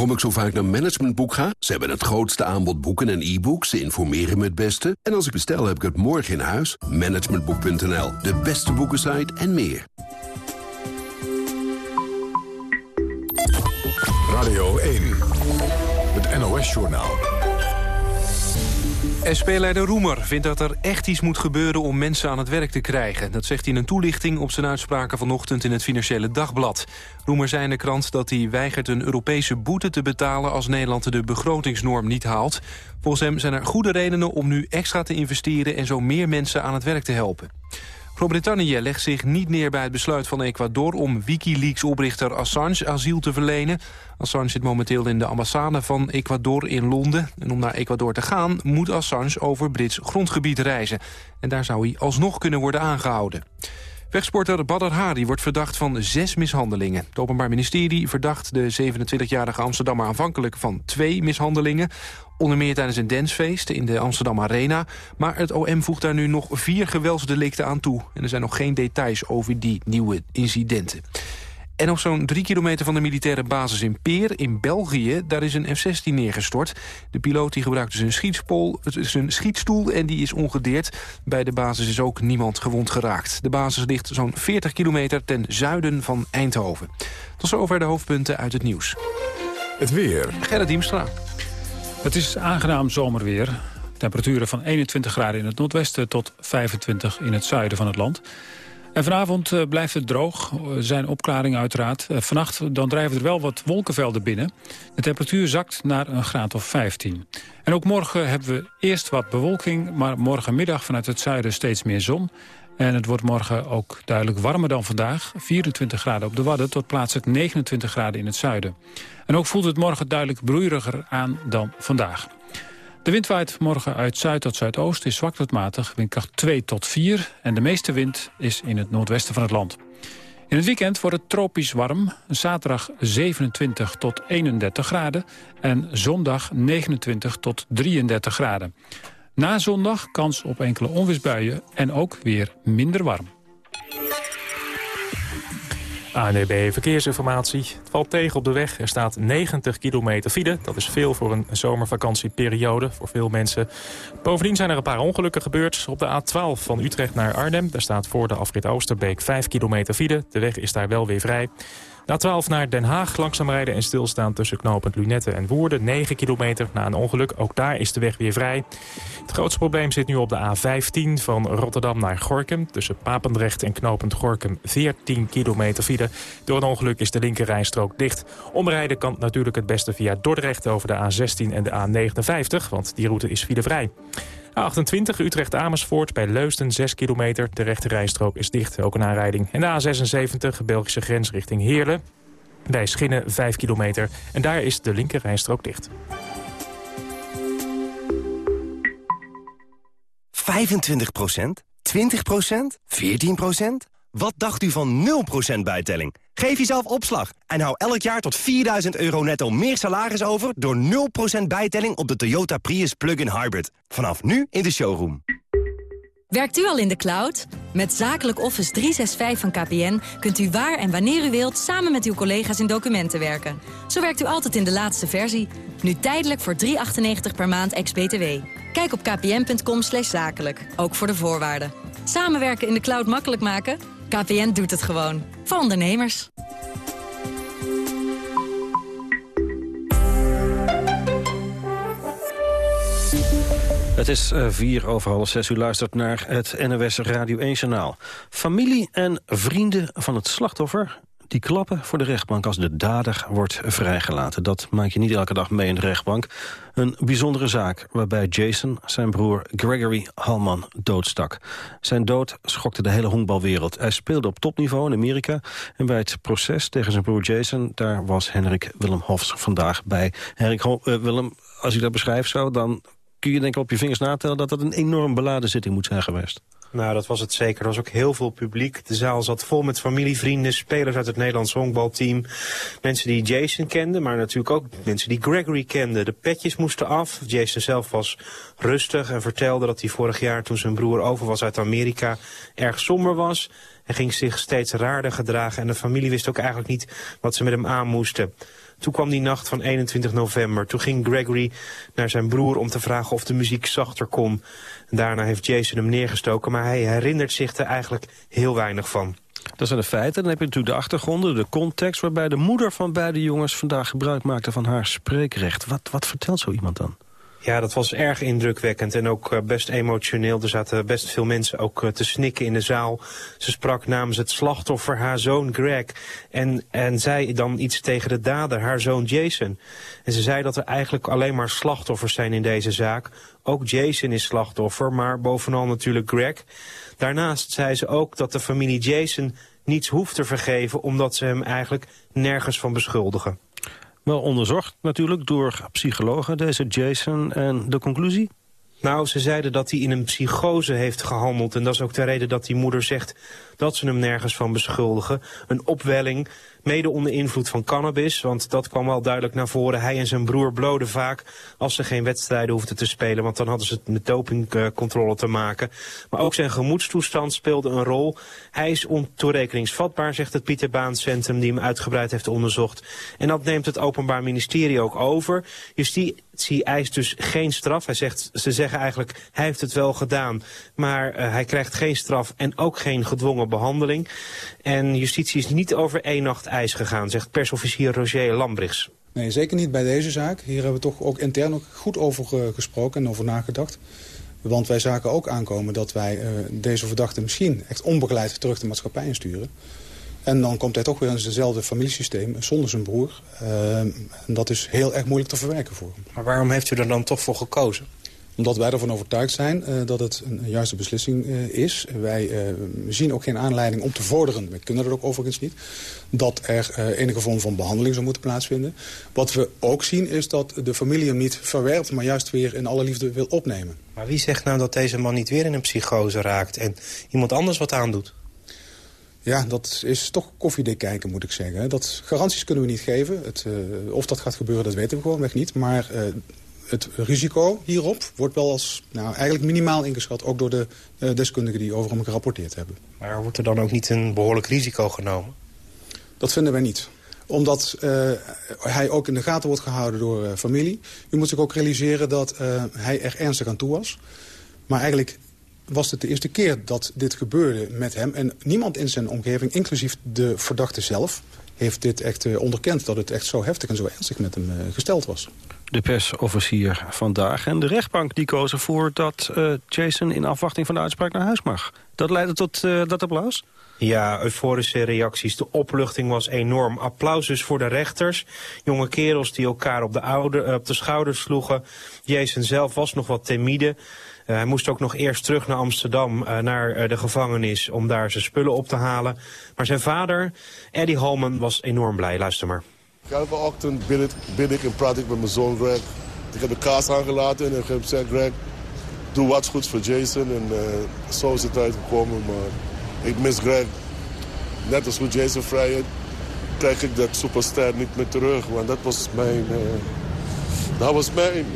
Waarom ik zo vaak naar Managementboek ga? Ze hebben het grootste aanbod boeken en e-books. Ze informeren me het beste. En als ik bestel, heb ik het morgen in huis. Managementboek.nl, de beste boekensite en meer. Radio 1, het NOS-journaal. SP-leider Roemer vindt dat er echt iets moet gebeuren om mensen aan het werk te krijgen. Dat zegt hij in een toelichting op zijn uitspraken vanochtend in het Financiële Dagblad. Roemer zei in de krant dat hij weigert een Europese boete te betalen als Nederland de begrotingsnorm niet haalt. Volgens hem zijn er goede redenen om nu extra te investeren en zo meer mensen aan het werk te helpen. Groot-Brittannië legt zich niet neer bij het besluit van Ecuador... om Wikileaks-oprichter Assange asiel te verlenen. Assange zit momenteel in de ambassade van Ecuador in Londen. En om naar Ecuador te gaan moet Assange over Brits grondgebied reizen. En daar zou hij alsnog kunnen worden aangehouden. Wegsporter Badr Hari wordt verdacht van zes mishandelingen. Het Openbaar Ministerie verdacht de 27-jarige Amsterdammer aanvankelijk van twee mishandelingen. Onder meer tijdens een dancefeest in de Amsterdam Arena. Maar het OM voegt daar nu nog vier geweldsdelicten aan toe. En er zijn nog geen details over die nieuwe incidenten. En op zo'n drie kilometer van de militaire basis in Peer in België... daar is een F-16 neergestort. De piloot die gebruikte zijn, schietspool, zijn schietstoel en die is ongedeerd. Bij de basis is ook niemand gewond geraakt. De basis ligt zo'n 40 kilometer ten zuiden van Eindhoven. Tot zover de hoofdpunten uit het nieuws. Het weer. Gerrit Diemstra. Het is aangenaam zomerweer. Temperaturen van 21 graden in het noordwesten tot 25 in het zuiden van het land. En vanavond eh, blijft het droog, zijn opklaringen uiteraard. Eh, vannacht dan drijven er wel wat wolkenvelden binnen. De temperatuur zakt naar een graad of 15. En ook morgen hebben we eerst wat bewolking... maar morgenmiddag vanuit het zuiden steeds meer zon. En het wordt morgen ook duidelijk warmer dan vandaag. 24 graden op de Wadden tot plaatselijk 29 graden in het zuiden. En ook voelt het morgen duidelijk broeiriger aan dan vandaag. De wind waait morgen uit zuid tot zuidoost, is zwak tot matig, windkracht 2 tot 4. En de meeste wind is in het noordwesten van het land. In het weekend wordt het tropisch warm. Zaterdag 27 tot 31 graden en zondag 29 tot 33 graden. Na zondag kans op enkele onweersbuien en ook weer minder warm. ANEB Verkeersinformatie. Het valt tegen op de weg. Er staat 90 kilometer file. Dat is veel voor een zomervakantieperiode voor veel mensen. Bovendien zijn er een paar ongelukken gebeurd. Op de A12 van Utrecht naar Arnhem. Daar staat voor de afrit Oosterbeek 5 kilometer file. De weg is daar wel weer vrij. Na 12 naar Den Haag langzaam rijden en stilstaan tussen knooppunt Lunette en Woerden. 9 kilometer na een ongeluk. Ook daar is de weg weer vrij. Het grootste probleem zit nu op de A15 van Rotterdam naar Gorkum. Tussen Papendrecht en knooppunt Gorkum 14 kilometer file. Door een ongeluk is de linkerrijstrook dicht. Omrijden kan natuurlijk het beste via Dordrecht over de A16 en de A59. Want die route is filevrij. A28 Utrecht-Amersfoort bij Leusden 6 kilometer. De rechte rijstrook is dicht, ook een aanrijding. En de A76 Belgische grens richting Heerlen. Bij Schinnen 5 kilometer. En daar is de linker rijstrook dicht. 25% 20% 14 Wat dacht u van 0% bijtelling? Geef jezelf opslag en hou elk jaar tot 4000 euro netto meer salaris over... door 0% bijtelling op de Toyota Prius Plug-in Hybrid. Vanaf nu in de showroom. Werkt u al in de cloud? Met Zakelijk Office 365 van KPN kunt u waar en wanneer u wilt... samen met uw collega's in documenten werken. Zo werkt u altijd in de laatste versie. Nu tijdelijk voor 3,98 per maand ex-BTW. Kijk op kpn.com zakelijk, ook voor de voorwaarden. Samenwerken in de cloud makkelijk maken? KPN doet het gewoon. Voor ondernemers. Het is uh, vier over half zes. U luistert naar het NOS Radio 1-journaal. Familie en vrienden van het slachtoffer die klappen voor de rechtbank als de dader wordt vrijgelaten. Dat maak je niet elke dag mee in de rechtbank. Een bijzondere zaak waarbij Jason zijn broer Gregory Halman doodstak. Zijn dood schokte de hele honkbalwereld. Hij speelde op topniveau in Amerika. En bij het proces tegen zijn broer Jason... daar was Henrik Willem Hofs vandaag bij. Henrik uh, Willem, als u dat beschrijft zo... dan kun je denk ik op je vingers natellen... dat dat een enorm beladen zitting moet zijn geweest. Nou, dat was het zeker. Er was ook heel veel publiek. De zaal zat vol met familie, vrienden, spelers uit het Nederlands honkbalteam. Mensen die Jason kenden, maar natuurlijk ook mensen die Gregory kenden. De petjes moesten af. Jason zelf was rustig en vertelde dat hij vorig jaar toen zijn broer over was uit Amerika erg somber was. Hij ging zich steeds raarder gedragen en de familie wist ook eigenlijk niet wat ze met hem aan moesten. Toen kwam die nacht van 21 november. Toen ging Gregory naar zijn broer om te vragen of de muziek zachter kon. Daarna heeft Jason hem neergestoken, maar hij herinnert zich er eigenlijk heel weinig van. Dat zijn de feiten. Dan heb je natuurlijk de achtergronden, de context... waarbij de moeder van beide jongens vandaag gebruik maakte van haar spreekrecht. Wat, wat vertelt zo iemand dan? Ja, dat was erg indrukwekkend en ook eh, best emotioneel. Er zaten best veel mensen ook eh, te snikken in de zaal. Ze sprak namens het slachtoffer, haar zoon Greg. En, en zei dan iets tegen de dader, haar zoon Jason. En ze zei dat er eigenlijk alleen maar slachtoffers zijn in deze zaak. Ook Jason is slachtoffer, maar bovenal natuurlijk Greg. Daarnaast zei ze ook dat de familie Jason niets hoeft te vergeven... omdat ze hem eigenlijk nergens van beschuldigen. Wel onderzocht natuurlijk door psychologen, deze Jason. En de conclusie? Nou, ze zeiden dat hij in een psychose heeft gehandeld. En dat is ook de reden dat die moeder zegt dat ze hem nergens van beschuldigen. Een opwelling Mede onder invloed van cannabis, want dat kwam wel duidelijk naar voren. Hij en zijn broer bloden vaak als ze geen wedstrijden hoefden te spelen. Want dan hadden ze het met dopingcontrole te maken. Maar ook zijn gemoedstoestand speelde een rol. Hij is ontoerekeningsvatbaar, zegt het Pieter Baan Centrum die hem uitgebreid heeft onderzocht. En dat neemt het Openbaar Ministerie ook over. Justitie eist dus geen straf. Hij zegt, ze zeggen eigenlijk, hij heeft het wel gedaan. Maar uh, hij krijgt geen straf en ook geen gedwongen behandeling. En justitie is niet over één nacht ijs gegaan, zegt persofficier Roger Lambrichs. Nee, zeker niet bij deze zaak. Hier hebben we toch ook intern ook goed over gesproken en over nagedacht. Want wij zagen ook aankomen dat wij uh, deze verdachte misschien echt onbegeleid terug de maatschappij insturen. En dan komt hij toch weer in hetzelfde familiesysteem zonder zijn broer. Uh, en dat is heel erg moeilijk te verwerken voor hem. Maar waarom heeft u er dan toch voor gekozen? Omdat wij ervan overtuigd zijn uh, dat het een juiste beslissing uh, is. Wij uh, zien ook geen aanleiding om te vorderen, we kunnen dat ook overigens niet... dat er enige vorm van behandeling zou moeten plaatsvinden. Wat we ook zien is dat de familie hem niet verwerpt... maar juist weer in alle liefde wil opnemen. Maar wie zegt nou dat deze man niet weer in een psychose raakt... en iemand anders wat aandoet? Ja, dat is toch koffiedik kijken, moet ik zeggen. Dat, garanties kunnen we niet geven. Het, uh, of dat gaat gebeuren, dat weten we gewoon weg niet. Maar uh, het risico hierop wordt wel als nou, eigenlijk minimaal ingeschat... ook door de uh, deskundigen die over hem gerapporteerd hebben. Maar wordt er dan ook niet een behoorlijk risico genomen? Dat vinden wij niet omdat uh, hij ook in de gaten wordt gehouden door uh, familie. U moet zich ook realiseren dat uh, hij er ernstig aan toe was. Maar eigenlijk was het de eerste keer dat dit gebeurde met hem. En niemand in zijn omgeving, inclusief de verdachte zelf... heeft dit echt onderkend dat het echt zo heftig en zo ernstig met hem gesteld was de persofficier vandaag. En de rechtbank die koos ervoor dat uh, Jason in afwachting van de uitspraak naar huis mag. Dat leidde tot uh, dat applaus? Ja, euforische reacties. De opluchting was enorm. Applaus dus voor de rechters. Jonge kerels die elkaar op de, uh, op de schouders sloegen. Jason zelf was nog wat timide. Hij moest ook nog eerst terug naar Amsterdam, naar de gevangenis, om daar zijn spullen op te halen. Maar zijn vader, Eddie Holman, was enorm blij. Luister maar. Elke ochtend bid ik, ik en praat ik met mijn zoon Greg. Ik heb de kaas aangelaten en ik heb gezegd, Greg, doe wat goeds voor Jason. En uh, zo is het uitgekomen, maar ik mis Greg. Net als hoe Jason vrij is, krijg ik dat superster niet meer terug. Want dat was mijn... Uh, dat was mijn.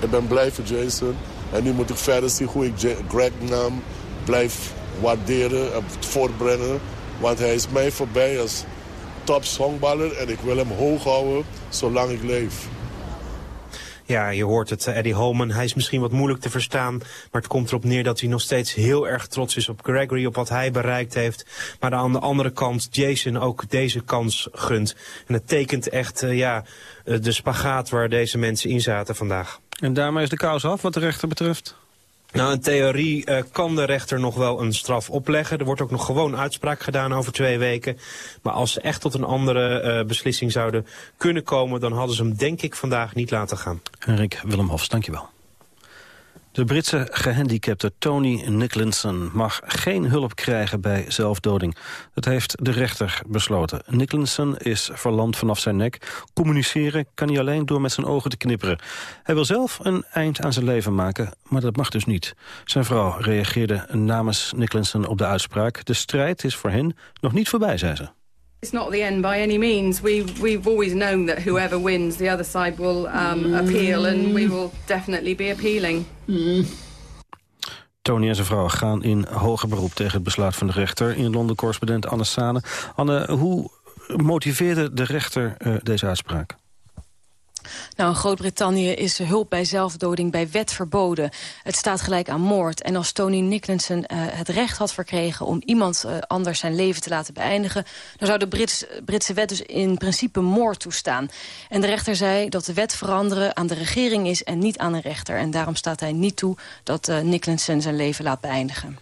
Ik ben blij voor Jason. En nu moet ik verder zien hoe ik Greg naam blijf waarderen en voortbrengen. Want hij is mij voorbij als top songballer en ik wil hem hoog houden zolang ik leef. Ja, je hoort het, Eddie Holman. Hij is misschien wat moeilijk te verstaan. Maar het komt erop neer dat hij nog steeds heel erg trots is op Gregory. Op wat hij bereikt heeft. Maar aan de andere kant Jason ook deze kans gunt. En het tekent echt ja, de spagaat waar deze mensen in zaten vandaag. En daarmee is de kous af wat de rechter betreft? Nou, in theorie uh, kan de rechter nog wel een straf opleggen. Er wordt ook nog gewoon uitspraak gedaan over twee weken. Maar als ze echt tot een andere uh, beslissing zouden kunnen komen... dan hadden ze hem denk ik vandaag niet laten gaan. Henrik Willem Hofs, dankjewel. De Britse gehandicapte Tony Nicklinson mag geen hulp krijgen bij zelfdoding. Dat heeft de rechter besloten. Nicklinson is verlamd vanaf zijn nek. Communiceren kan hij alleen door met zijn ogen te knipperen. Hij wil zelf een eind aan zijn leven maken, maar dat mag dus niet. Zijn vrouw reageerde namens Nicklinson op de uitspraak. De strijd is voor hen nog niet voorbij, zei ze. It's not the end by any means. We, we've always known that whoever wins, the other side will um, appeal, and we will definitely be appealing. Tony en zijn vrouw gaan in hoger beroep tegen het besluit van de rechter. In Londen correspondent Anne Sane. Anne, hoe motiveerde de rechter uh, deze uitspraak? Nou, in Groot-Brittannië is hulp bij zelfdoding bij wet verboden. Het staat gelijk aan moord. En als Tony Nicholson uh, het recht had verkregen om iemand uh, anders zijn leven te laten beëindigen... dan zou de Brits, Britse wet dus in principe moord toestaan. En de rechter zei dat de wet veranderen aan de regering is en niet aan een rechter. En daarom staat hij niet toe dat uh, zijn leven laat beëindigen.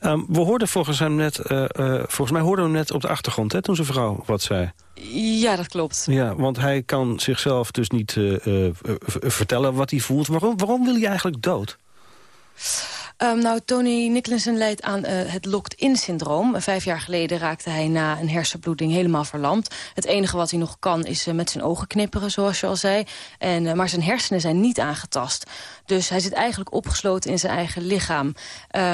Um, we hoorden volgens, hem net, uh, uh, volgens mij hoorden we hem net op de achtergrond hè, toen zijn vrouw wat zei. Ja, dat klopt. Ja, want hij kan zichzelf dus niet uh, vertellen wat hij voelt. Waarom, waarom wil hij eigenlijk dood? Um, nou, Tony Nicholson leidt aan uh, het locked-in-syndroom. Vijf jaar geleden raakte hij na een hersenbloeding helemaal verlamd. Het enige wat hij nog kan is uh, met zijn ogen knipperen, zoals je al zei. En, uh, maar zijn hersenen zijn niet aangetast. Dus hij zit eigenlijk opgesloten in zijn eigen lichaam.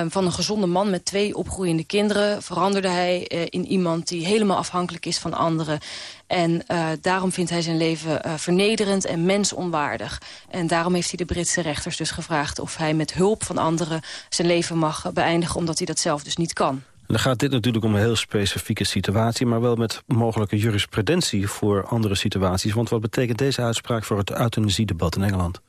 van een gezonde man met twee opgroeiende kinderen... veranderde hij in iemand die helemaal afhankelijk is van anderen. En uh, daarom vindt hij zijn leven uh, vernederend en mensonwaardig. En daarom heeft hij de Britse rechters dus gevraagd... of hij met hulp van anderen zijn leven mag beëindigen... omdat hij dat zelf dus niet kan. Dan gaat dit natuurlijk om een heel specifieke situatie... maar wel met mogelijke jurisprudentie voor andere situaties. Want wat betekent deze uitspraak voor het euthanasiedebat in Engeland?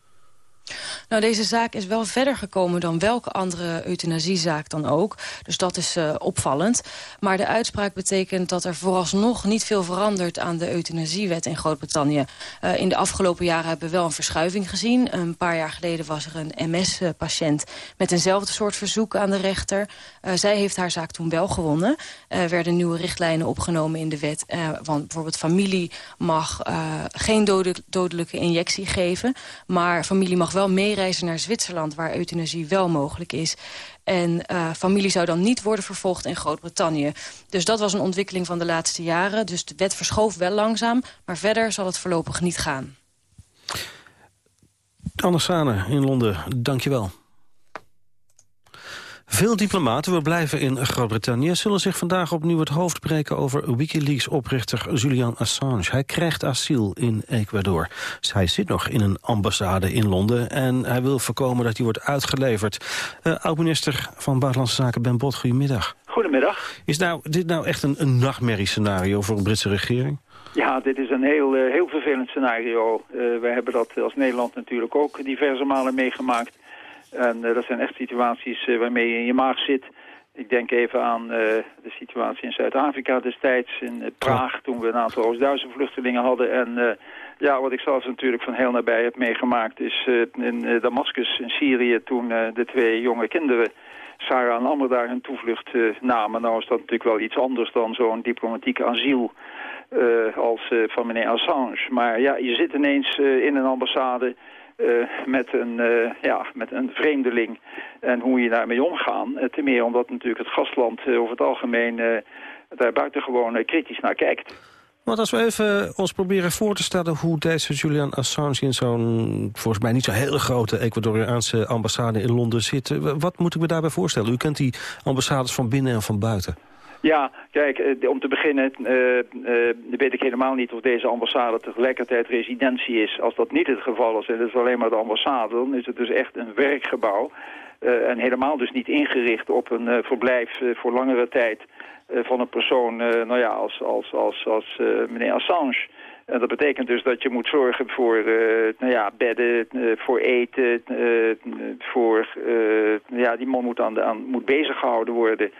Nou, deze zaak is wel verder gekomen dan welke andere euthanasiezaak dan ook. Dus dat is uh, opvallend. Maar de uitspraak betekent dat er vooralsnog niet veel verandert aan de euthanasiewet in Groot-Brittannië. Uh, in de afgelopen jaren hebben we wel een verschuiving gezien. Een paar jaar geleden was er een MS-patiënt met eenzelfde soort verzoek aan de rechter. Uh, zij heeft haar zaak toen wel gewonnen. Er werden nieuwe richtlijnen opgenomen in de wet. want bijvoorbeeld familie mag geen dodelijke injectie geven. Maar familie mag wel meereizen naar Zwitserland... waar euthanasie wel mogelijk is. En uh, familie zou dan niet worden vervolgd in Groot-Brittannië. Dus dat was een ontwikkeling van de laatste jaren. Dus de wet verschoof wel langzaam, maar verder zal het voorlopig niet gaan. Anne Sane in Londen, dank je wel. Veel diplomaten, we blijven in Groot-Brittannië... zullen zich vandaag opnieuw het hoofd breken over Wikileaks-oprichter Julian Assange. Hij krijgt asiel in Ecuador. Hij zit nog in een ambassade in Londen... en hij wil voorkomen dat hij wordt uitgeleverd. Uh, Oud-minister van Buitenlandse Zaken Ben Bot, goedemiddag. Goedemiddag. Is nou, dit nou echt een, een nachtmerriescenario voor een Britse regering? Ja, dit is een heel, uh, heel vervelend scenario. Uh, wij hebben dat als Nederland natuurlijk ook diverse malen meegemaakt... En uh, dat zijn echt situaties uh, waarmee je in je maag zit. Ik denk even aan uh, de situatie in Zuid-Afrika destijds, in Praag, toen we een aantal Oost-Duitse vluchtelingen hadden. En ja, wat ik zelfs natuurlijk van heel nabij heb meegemaakt is in Damascus, in Syrië, toen de twee jonge kinderen, Sarah en Amber, daar hun toevlucht namen. Nou is dat natuurlijk wel iets anders dan zo'n diplomatiek asiel. als van meneer Assange. Maar ja, je zit ineens in een ambassade uh, met, een, uh, ja, met een vreemdeling en hoe je daarmee omgaan. Uh, ten meer omdat natuurlijk het gastland over het algemeen daar buitengewoon kritisch naar kijkt. Maar als we even ons proberen voor te stellen hoe deze Julian Assange in zo'n volgens mij niet zo hele grote Ecuadoriaanse ambassade in Londen zit. Wat moet ik me daarbij voorstellen? U kent die ambassades van binnen en van buiten. Ja, kijk, eh, om te beginnen uh, uh, weet ik helemaal niet of deze ambassade tegelijkertijd residentie is. Als dat niet het geval is en het is alleen maar de ambassade, dan is het dus echt een werkgebouw. En helemaal dus niet ingericht op een verblijf voor langere tijd van een persoon, nou ja, als, als, als, als meneer Assange. En dat betekent dus dat je moet zorgen voor nou ja, bedden, voor eten, voor... ja, die man moet, aan de, aan, moet bezig gehouden worden.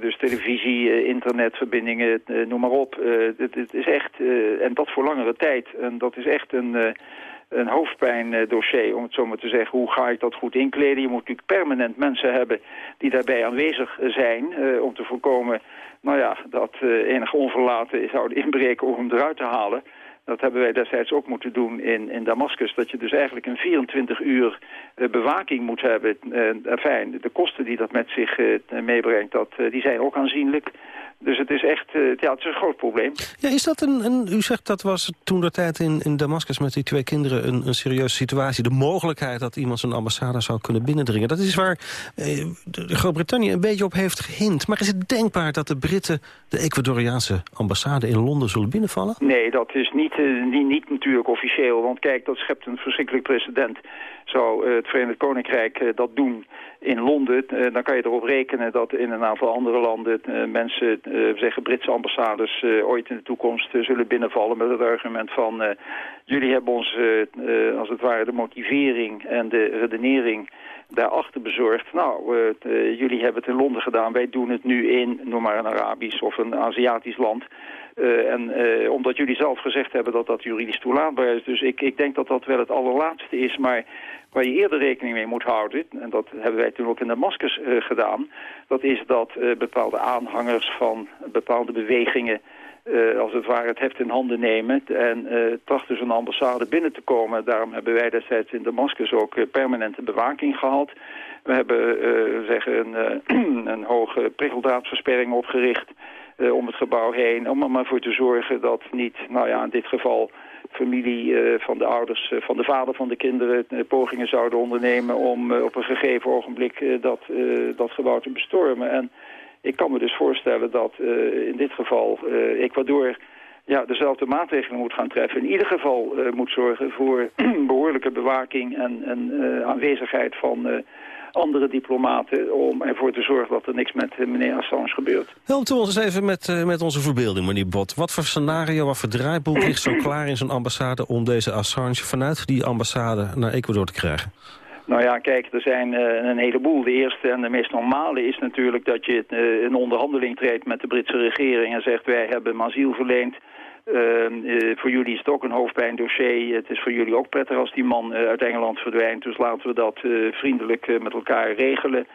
Dus televisie, internetverbindingen, noem maar op. Het, het, is echt, en dat voor langere tijd. En dat is echt een een hoofdpijndossier, om het zo maar te zeggen. Hoe ga ik dat goed inkleden? Je moet natuurlijk permanent mensen hebben die daarbij aanwezig zijn... Om te voorkomen nou ja, dat uh, enig onverlaten zouden inbreken om hem eruit te halen. Dat hebben wij destijds ook moeten doen in, in Damascus. Dat je dus eigenlijk een 24 uur uh, bewaking moet hebben. Uh, fijn, de kosten die dat met zich uh, meebrengt, dat, die zijn ook aanzienlijk. Dus het is echt ja, het is een groot probleem. Ja, is dat een, een u zegt dat was toen de tijd in, in Damascus met die twee kinderen een, een serieuze situatie. De mogelijkheid dat iemand zijn ambassade zou kunnen binnendringen. Dat is waar eh, Groot-Brittannië een beetje op heeft gehind. Maar is het denkbaar dat de Britten de Ecuadoriaanse ambassade in Londen zullen binnenvallen? Nee, dat is niet, uh, niet, niet natuurlijk officieel. Want kijk, dat schept een verschrikkelijk precedent. Zou uh, het Verenigd Koninkrijk uh, dat doen in Londen, dan kan je erop rekenen dat in een aantal andere landen mensen, zeggen Britse ambassades, ooit in de toekomst zullen binnenvallen met het argument van jullie hebben ons als het ware de motivering en de redenering daarachter bezorgd. Nou, jullie hebben het in Londen gedaan, wij doen het nu in, noem maar een Arabisch of een Aziatisch land. Uh, en uh, omdat jullie zelf gezegd hebben dat dat juridisch toelaatbaar is. Dus ik, ik denk dat dat wel het allerlaatste is. Maar waar je eerder rekening mee moet houden... en dat hebben wij toen ook in Damascus uh, gedaan... dat is dat bepaalde aanhangers van bepaalde bewegingen... als het ware het heft in handen nemen... en trachten zo'n ambassade binnen te komen. Daarom hebben wij destijds in Damascus ook permanente bewaking gehad... We hebben zeggen, een, een hoge prikkeldraadversperring opgericht uh, om het gebouw heen. Om er maar voor te zorgen dat niet, nou ja, in dit geval familie uh, van de ouders, uh, van de vader van de kinderen pogingen zouden ondernemen om op een gegeven ogenblik dat, dat gebouw te bestormen. En ik kan me dus voorstellen dat in dit geval Ecuador ja, dezelfde maatregelen moet gaan treffen. In ieder geval moet zorgen voor behoorlijke bewaking en, en aanwezigheid van andere diplomaten... om ervoor te zorgen dat er niks met eh, meneer Assange gebeurt. Help u ons eens even met, uh, met onze verbeelding, meneer Bot. Wat voor scenario, wat voor draaiboek ligt zo klaar in zo'n ambassade... om deze Assange vanuit die ambassade naar Ecuador te krijgen? Nou ja, kijk, er zijn uh, een heleboel. De eerste en de meest normale is natuurlijk dat je uh, een onderhandeling treedt met de Britse regering en zegt wij hebben hem asiel verleend. Uh, voor jullie is het ook een hoofdpijndossier. Het is voor jullie ook prettig als die man uh, uit Engeland verdwijnt. Dus laten we dat uh, vriendelijk met elkaar regelen.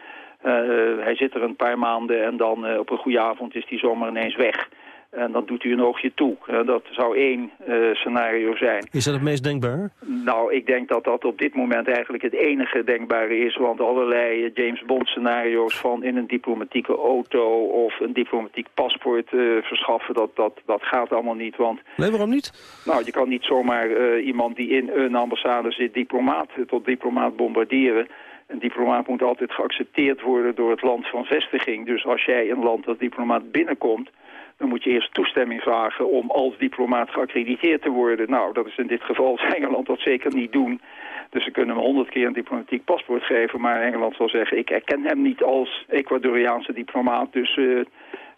hij zit er een paar maanden en dan op een goede avond is hij zomaar ineens weg. En dan doet u een oogje toe. dat zou één uh, scenario zijn. Is dat het meest denkbaar? Nou, ik denk dat dat op dit moment eigenlijk het enige denkbare is. Want allerlei eh, James Bond scenario's van in een diplomatieke auto of een diplomatiek paspoort uh, verschaffen, dat, dat, dat gaat allemaal niet. Want, nee, waarom niet? Nou, je kan niet zomaar uh, iemand die in een ambassade zit, diplomaat tot diplomaat bombarderen. Een diplomaat moet altijd geaccepteerd worden door het land van vestiging. Dus als jij een land als diplomaat binnenkomt dan moet je eerst toestemming vragen om als diplomaat geaccrediteerd te worden. Nou, dat is in dit geval Engeland dat zeker niet doen. Dus ze kunnen hem honderd keer een diplomatiek paspoort geven. Maar Engeland zal zeggen, ik erken hem niet als Ecuadoriaanse diplomaat. Dus uh,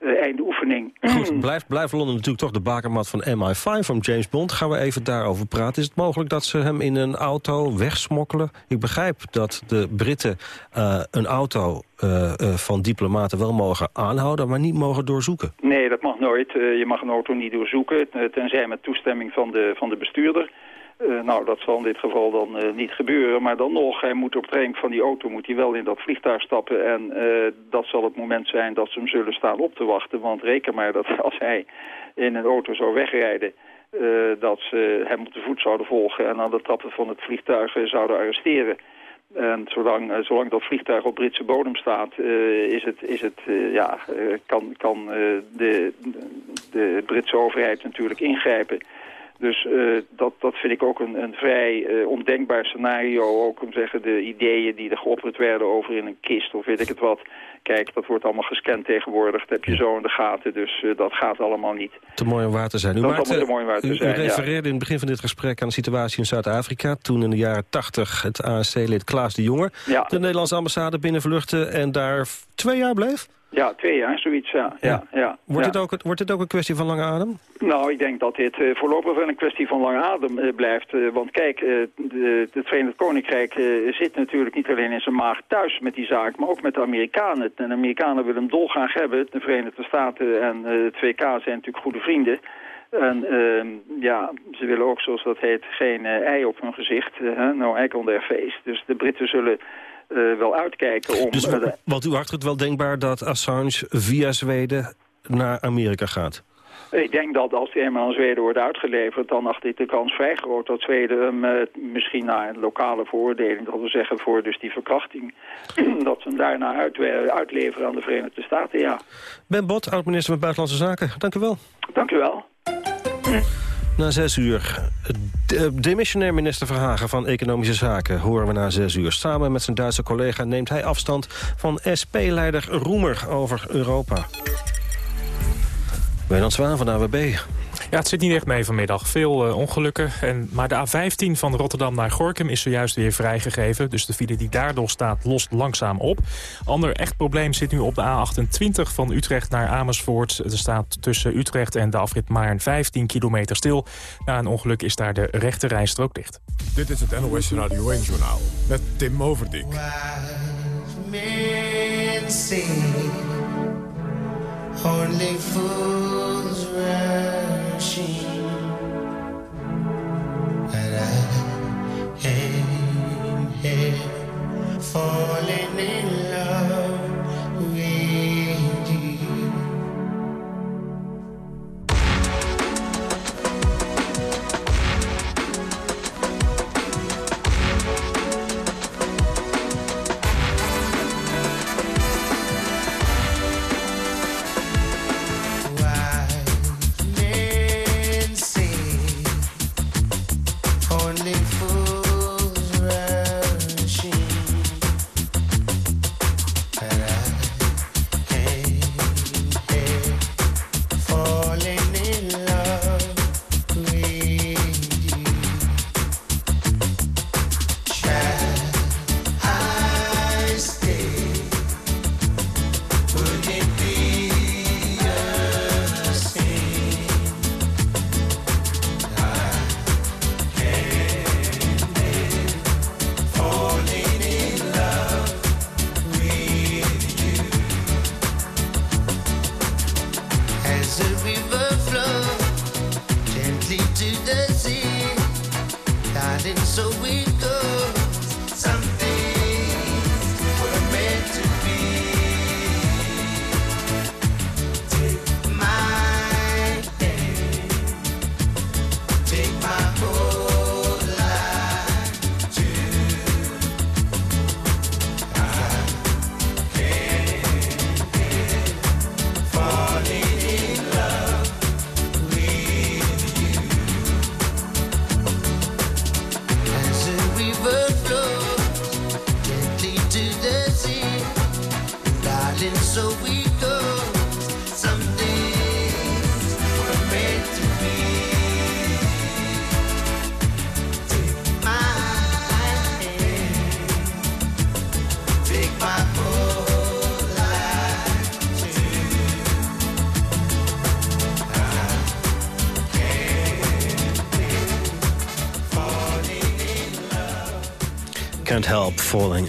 uh, einde oefening. Goed, blijft blijf Londen natuurlijk toch de bakermat van MI5 van James Bond. Gaan we even daarover praten. Is het mogelijk dat ze hem in een auto wegsmokkelen? Ik begrijp dat de Britten uh, een auto van diplomaten wel mogen aanhouden... maar niet mogen doorzoeken. Nee, dat mag nooit. je mag een auto niet doorzoeken, tenzij met toestemming van de, van de bestuurder. Uh, nou, dat zal in dit geval dan niet gebeuren. Maar dan nog, hij moet op training van die auto moet hij wel in dat vliegtuig stappen. En dat zal het moment zijn dat ze hem zullen staan op te wachten. Want reken maar dat als hij in een auto zou wegrijden... dat ze hem op de voet zouden volgen en aan de trappen van het vliegtuig zouden arresteren. En zolang, zolang dat vliegtuig op Britse bodem staat, is het, is het, ja, kan, kan de, de Britse overheid natuurlijk ingrijpen... Dus uh, dat, dat vind ik ook een, een vrij uh, ondenkbaar scenario. Ook om zeggen de ideeën die er geopperd werden over in een kist of weet ik het wat. Kijk, dat wordt allemaal gescand tegenwoordig. Dat heb je zo in de gaten, dus uh, dat gaat allemaal niet. Te mooi om waar te zijn. U, dat maakte, te mooi om waar te u, zijn, u refereerde in het begin van dit gesprek aan de situatie in Zuid-Afrika. Toen in de jaren 80 het ANC-lid Klaas de Jonge ja. de Nederlandse ambassade binnenvluchtte en daar twee jaar bleef? Ja, twee jaar, zoiets, ja. ja. ja, Wordt, ja. Dit ook, wordt dit ook een kwestie van lange adem? Nou, ik denk dat dit eh, voorlopig wel een kwestie van lange adem eh, blijft. eh, want kijk, de, het Verenigd Koninkrijk zit natuurlijk niet alleen in zijn maag thuis met die zaak, maar ook met de Amerikanen. En de Amerikanen willen hem dolgraag hebben. De Verenigde Staten en het VK zijn natuurlijk goede vrienden. En ehm, ja, ze willen ook, zoals dat heet, geen ei op hun gezicht. hè, no egg on their face. Dus de Britten zullen eh, wel uitkijken om... Dus eh, wat u acht het wel denkbaar dat Assange via Zweden naar Amerika gaat? Ik denk dat als hij eenmaal aan Zweden wordt uitgeleverd... dan acht ik de kans vrij groot dat Zweden hem eh, misschien naar een lokale veroordeling... dat we zeggen voor dus die verkrachting... dat ze hem daarna uit, uitleveren aan de Verenigde Staten, ja. Ben Bot, oud-minister van Buitenlandse Zaken. Dank u wel. Dank u wel. Na zes uur. De demissionair minister Verhagen van Economische Zaken horen we na zes uur. Samen met zijn Duitse collega neemt hij afstand van SP-leider Roemer over Europa. Wijnand Zwaan van de AWB. Ja, het zit niet echt mee vanmiddag. Veel eh, ongelukken. En, maar de A15 van Rotterdam naar Gorkum is zojuist weer vrijgegeven. Dus de file die daardoor staat lost langzaam op. Ander echt probleem zit nu op de A28 van Utrecht naar Amersfoort. Er staat tussen Utrecht en de afrit Maarn 15 kilometer stil. Na een ongeluk is daar de rechte rijstrook dicht. Dit is het NOS Radio 1-journaal met Tim Overdijk. only fools rushing, and I am here falling in love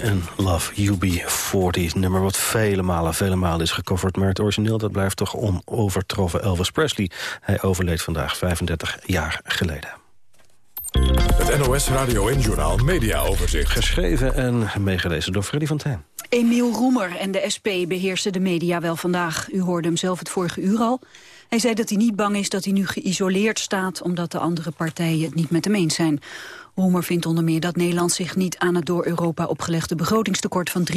In Love, UB40. Nummer wat vele malen, vele malen is gecoverd. Maar het origineel dat blijft toch onovertroffen. Elvis Presley, hij overleed vandaag 35 jaar geleden. Het NOS Radio 1-journaal Mediaoverzicht. Geschreven en meegelezen door Freddy van Tijn. Emiel Roemer en de SP beheersen de media wel vandaag. U hoorde hem zelf het vorige uur al. Hij zei dat hij niet bang is dat hij nu geïsoleerd staat... omdat de andere partijen het niet met hem eens zijn. Roemer vindt onder meer dat Nederland zich niet aan het door Europa opgelegde begrotingstekort van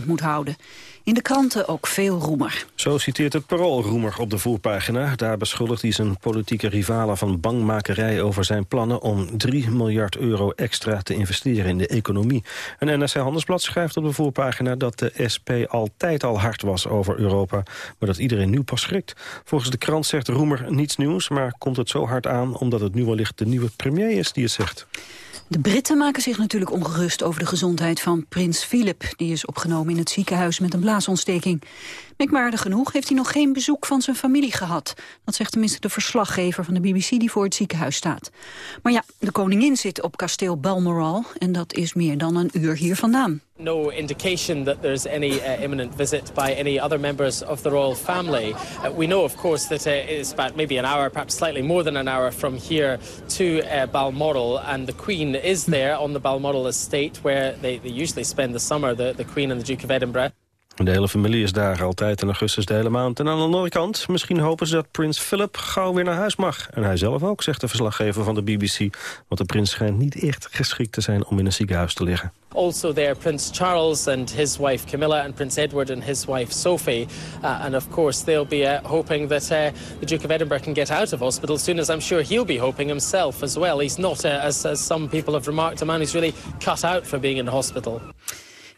3% moet houden. In de kranten ook veel Roemer. Zo citeert het Parool Roemer op de voorpagina. Daar beschuldigt hij zijn politieke rivalen van bangmakerij over zijn plannen om 3 miljard euro extra te investeren in de economie. Een NRC Handelsblad schrijft op de voorpagina dat de SP altijd al hard was over Europa, maar dat iedereen nu pas schrikt. Volgens de krant zegt Roemer niets nieuws, maar komt het zo hard aan omdat het nu wellicht de nieuwe premier is die het zegt. De Britten maken zich natuurlijk ongerust over de gezondheid van prins Philip. Die is opgenomen in het ziekenhuis met een blaasontsteking. Merkwaardig genoeg heeft hij nog geen bezoek van zijn familie gehad. Dat zegt tenminste de verslaggever van de BBC die voor het ziekenhuis staat. Maar ja, de koningin zit op kasteel Balmoral en dat is meer dan een uur hier vandaan. No indication that there's any uh, imminent visit by any other members of the royal family. Uh, we know, of course, that uh, it's about maybe an hour, perhaps slightly more than an hour from here to uh, Balmoral, and the Queen is there on the Balmoral estate where they, they usually spend the summer, the, the Queen and the Duke of Edinburgh. De hele familie is daar altijd in augustus de hele maand. En aan de andere kant, misschien hopen ze dat prins Philip gauw weer naar huis mag. En hij zelf ook, zegt de verslaggever van de BBC. Want de prins schijnt niet echt geschikt te zijn om in een ziekenhuis te liggen. Also there, Prince Charles and his wife Camilla and Prince Edward and his wife Sophie. Uh, and of course they'll be uh, hoping that uh, the Duke of Edinburgh can get out of hospital soon as I'm sure he'll be hoping himself as well. He's not, as, as some people have remarked, a man who's really cut out for being in hospital.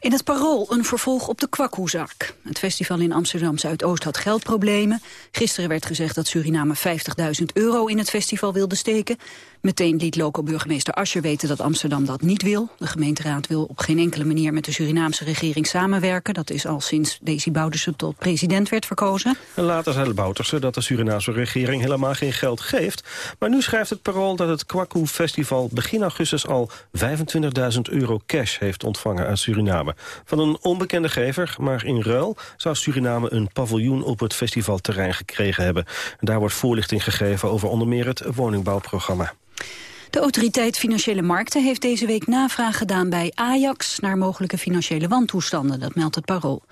In het Parool een vervolg op de kwakkoezaak. Het festival in Amsterdam-Zuidoost had geldproblemen. Gisteren werd gezegd dat Suriname 50.000 euro in het festival wilde steken. Meteen liet loco-burgemeester Ascher weten dat Amsterdam dat niet wil. De gemeenteraad wil op geen enkele manier met de Surinaamse regering samenwerken. Dat is al sinds Desi Bouterse tot president werd verkozen. En later zei Bouterse dat de Surinaamse regering helemaal geen geld geeft. Maar nu schrijft het Parool dat het Kwaku Festival begin augustus al 25.000 euro cash heeft ontvangen uit Suriname. Van een onbekende gever, maar in ruil zou Suriname een paviljoen op het festivalterrein gekregen hebben. En daar wordt voorlichting gegeven over onder meer het woningbouwprogramma. De autoriteit Financiële Markten heeft deze week navraag gedaan bij Ajax naar mogelijke financiële wantoestanden, dat meldt het Parool.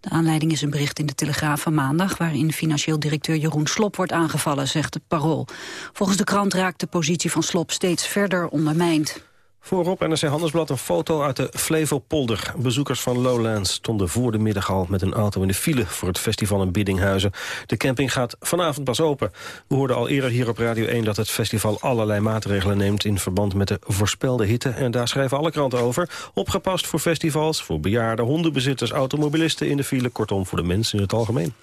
De aanleiding is een bericht in de Telegraaf van maandag waarin financieel directeur Jeroen Slop wordt aangevallen, zegt het Parool. Volgens de krant raakt de positie van Slop steeds verder ondermijnd. Voorop NRC Handelsblad een foto uit de Flevopolder. Bezoekers van Lowlands stonden voor de middag al met een auto in de file voor het festival in Biddinghuizen. De camping gaat vanavond pas open. We hoorden al eerder hier op Radio 1 dat het festival allerlei maatregelen neemt in verband met de voorspelde hitte. En daar schrijven alle kranten over. Opgepast voor festivals, voor bejaarden, hondenbezitters, automobilisten in de file. Kortom, voor de mensen in het algemeen.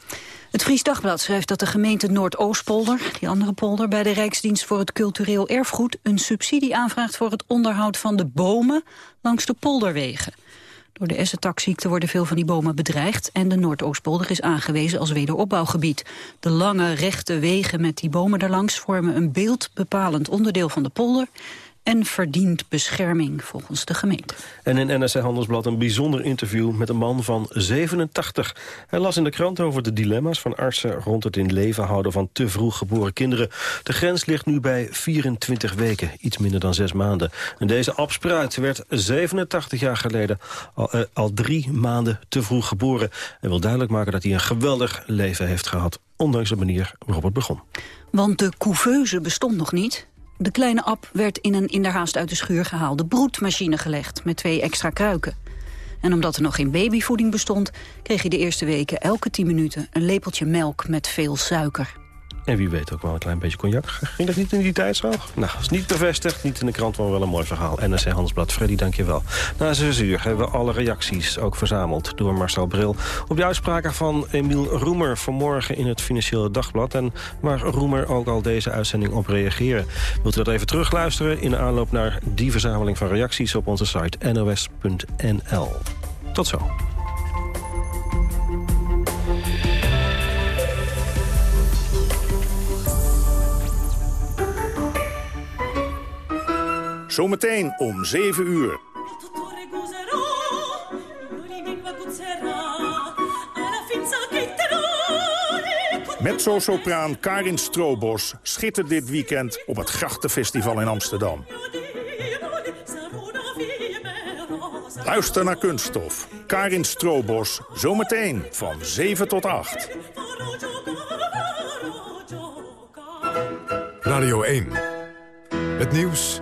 Het Fries Dagblad schrijft dat de gemeente Noordoostpolder, die andere polder, bij de Rijksdienst voor het Cultureel Erfgoed een subsidie aanvraagt voor het onderhoud van de bomen langs de polderwegen. Door de essentakziekte worden veel van die bomen bedreigd en de Noordoostpolder is aangewezen als wederopbouwgebied. De lange rechte wegen met die bomen daarlangs vormen een beeldbepalend onderdeel van de polder en verdient bescherming volgens de gemeente. En in NRC Handelsblad een bijzonder interview met een man van 87. Hij las in de krant over de dilemma's van artsen... rond het in leven houden van te vroeg geboren kinderen. De grens ligt nu bij 24 weken, iets minder dan zes maanden. En deze abspruit werd 87 jaar geleden al, eh, al drie maanden te vroeg geboren. En wil duidelijk maken dat hij een geweldig leven heeft gehad... ondanks de manier waarop het begon. Want de couveuse bestond nog niet. De kleine ap werd in een inderhaast uit de schuur gehaalde broedmachine gelegd... met twee extra kruiken. En omdat er nog geen babyvoeding bestond... kreeg hij de eerste weken elke 10 minuten een lepeltje melk met veel suiker. En wie weet ook wel een klein beetje cognac. Ging dat niet in die tijd zo? Nou, is niet bevestigd, niet in de krant, maar wel een mooi verhaal. NRC Handelsblad, Freddy, dankjewel. Na zes uur hebben we alle reacties ook verzameld door Marcel Bril... op de uitspraken van Emiel Roemer vanmorgen in het Financiële Dagblad... en waar Roemer ook al deze uitzending op reageren. Wilt u dat even terugluisteren in de aanloop naar die verzameling van reacties... op onze site nos.nl. Tot zo. Zometeen om 7 uur. Mezzo-sopraan Karin Stroobos schittert dit weekend op het Grachtenfestival in Amsterdam. Luister naar Kunststof. Karin Stroobos, zometeen van 7 tot 8. Radio 1. Het nieuws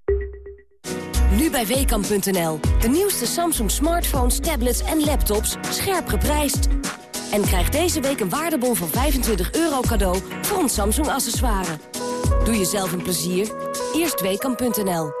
Bij Weekamp.nl. De nieuwste Samsung smartphones, tablets en laptops scherp geprijsd. En krijg deze week een waardebon van 25 euro cadeau voor ons Samsung accessoire. Doe jezelf een plezier. Eerst Weekamp.nl.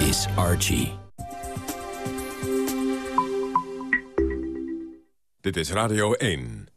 is Archie. Dit is Radio 1.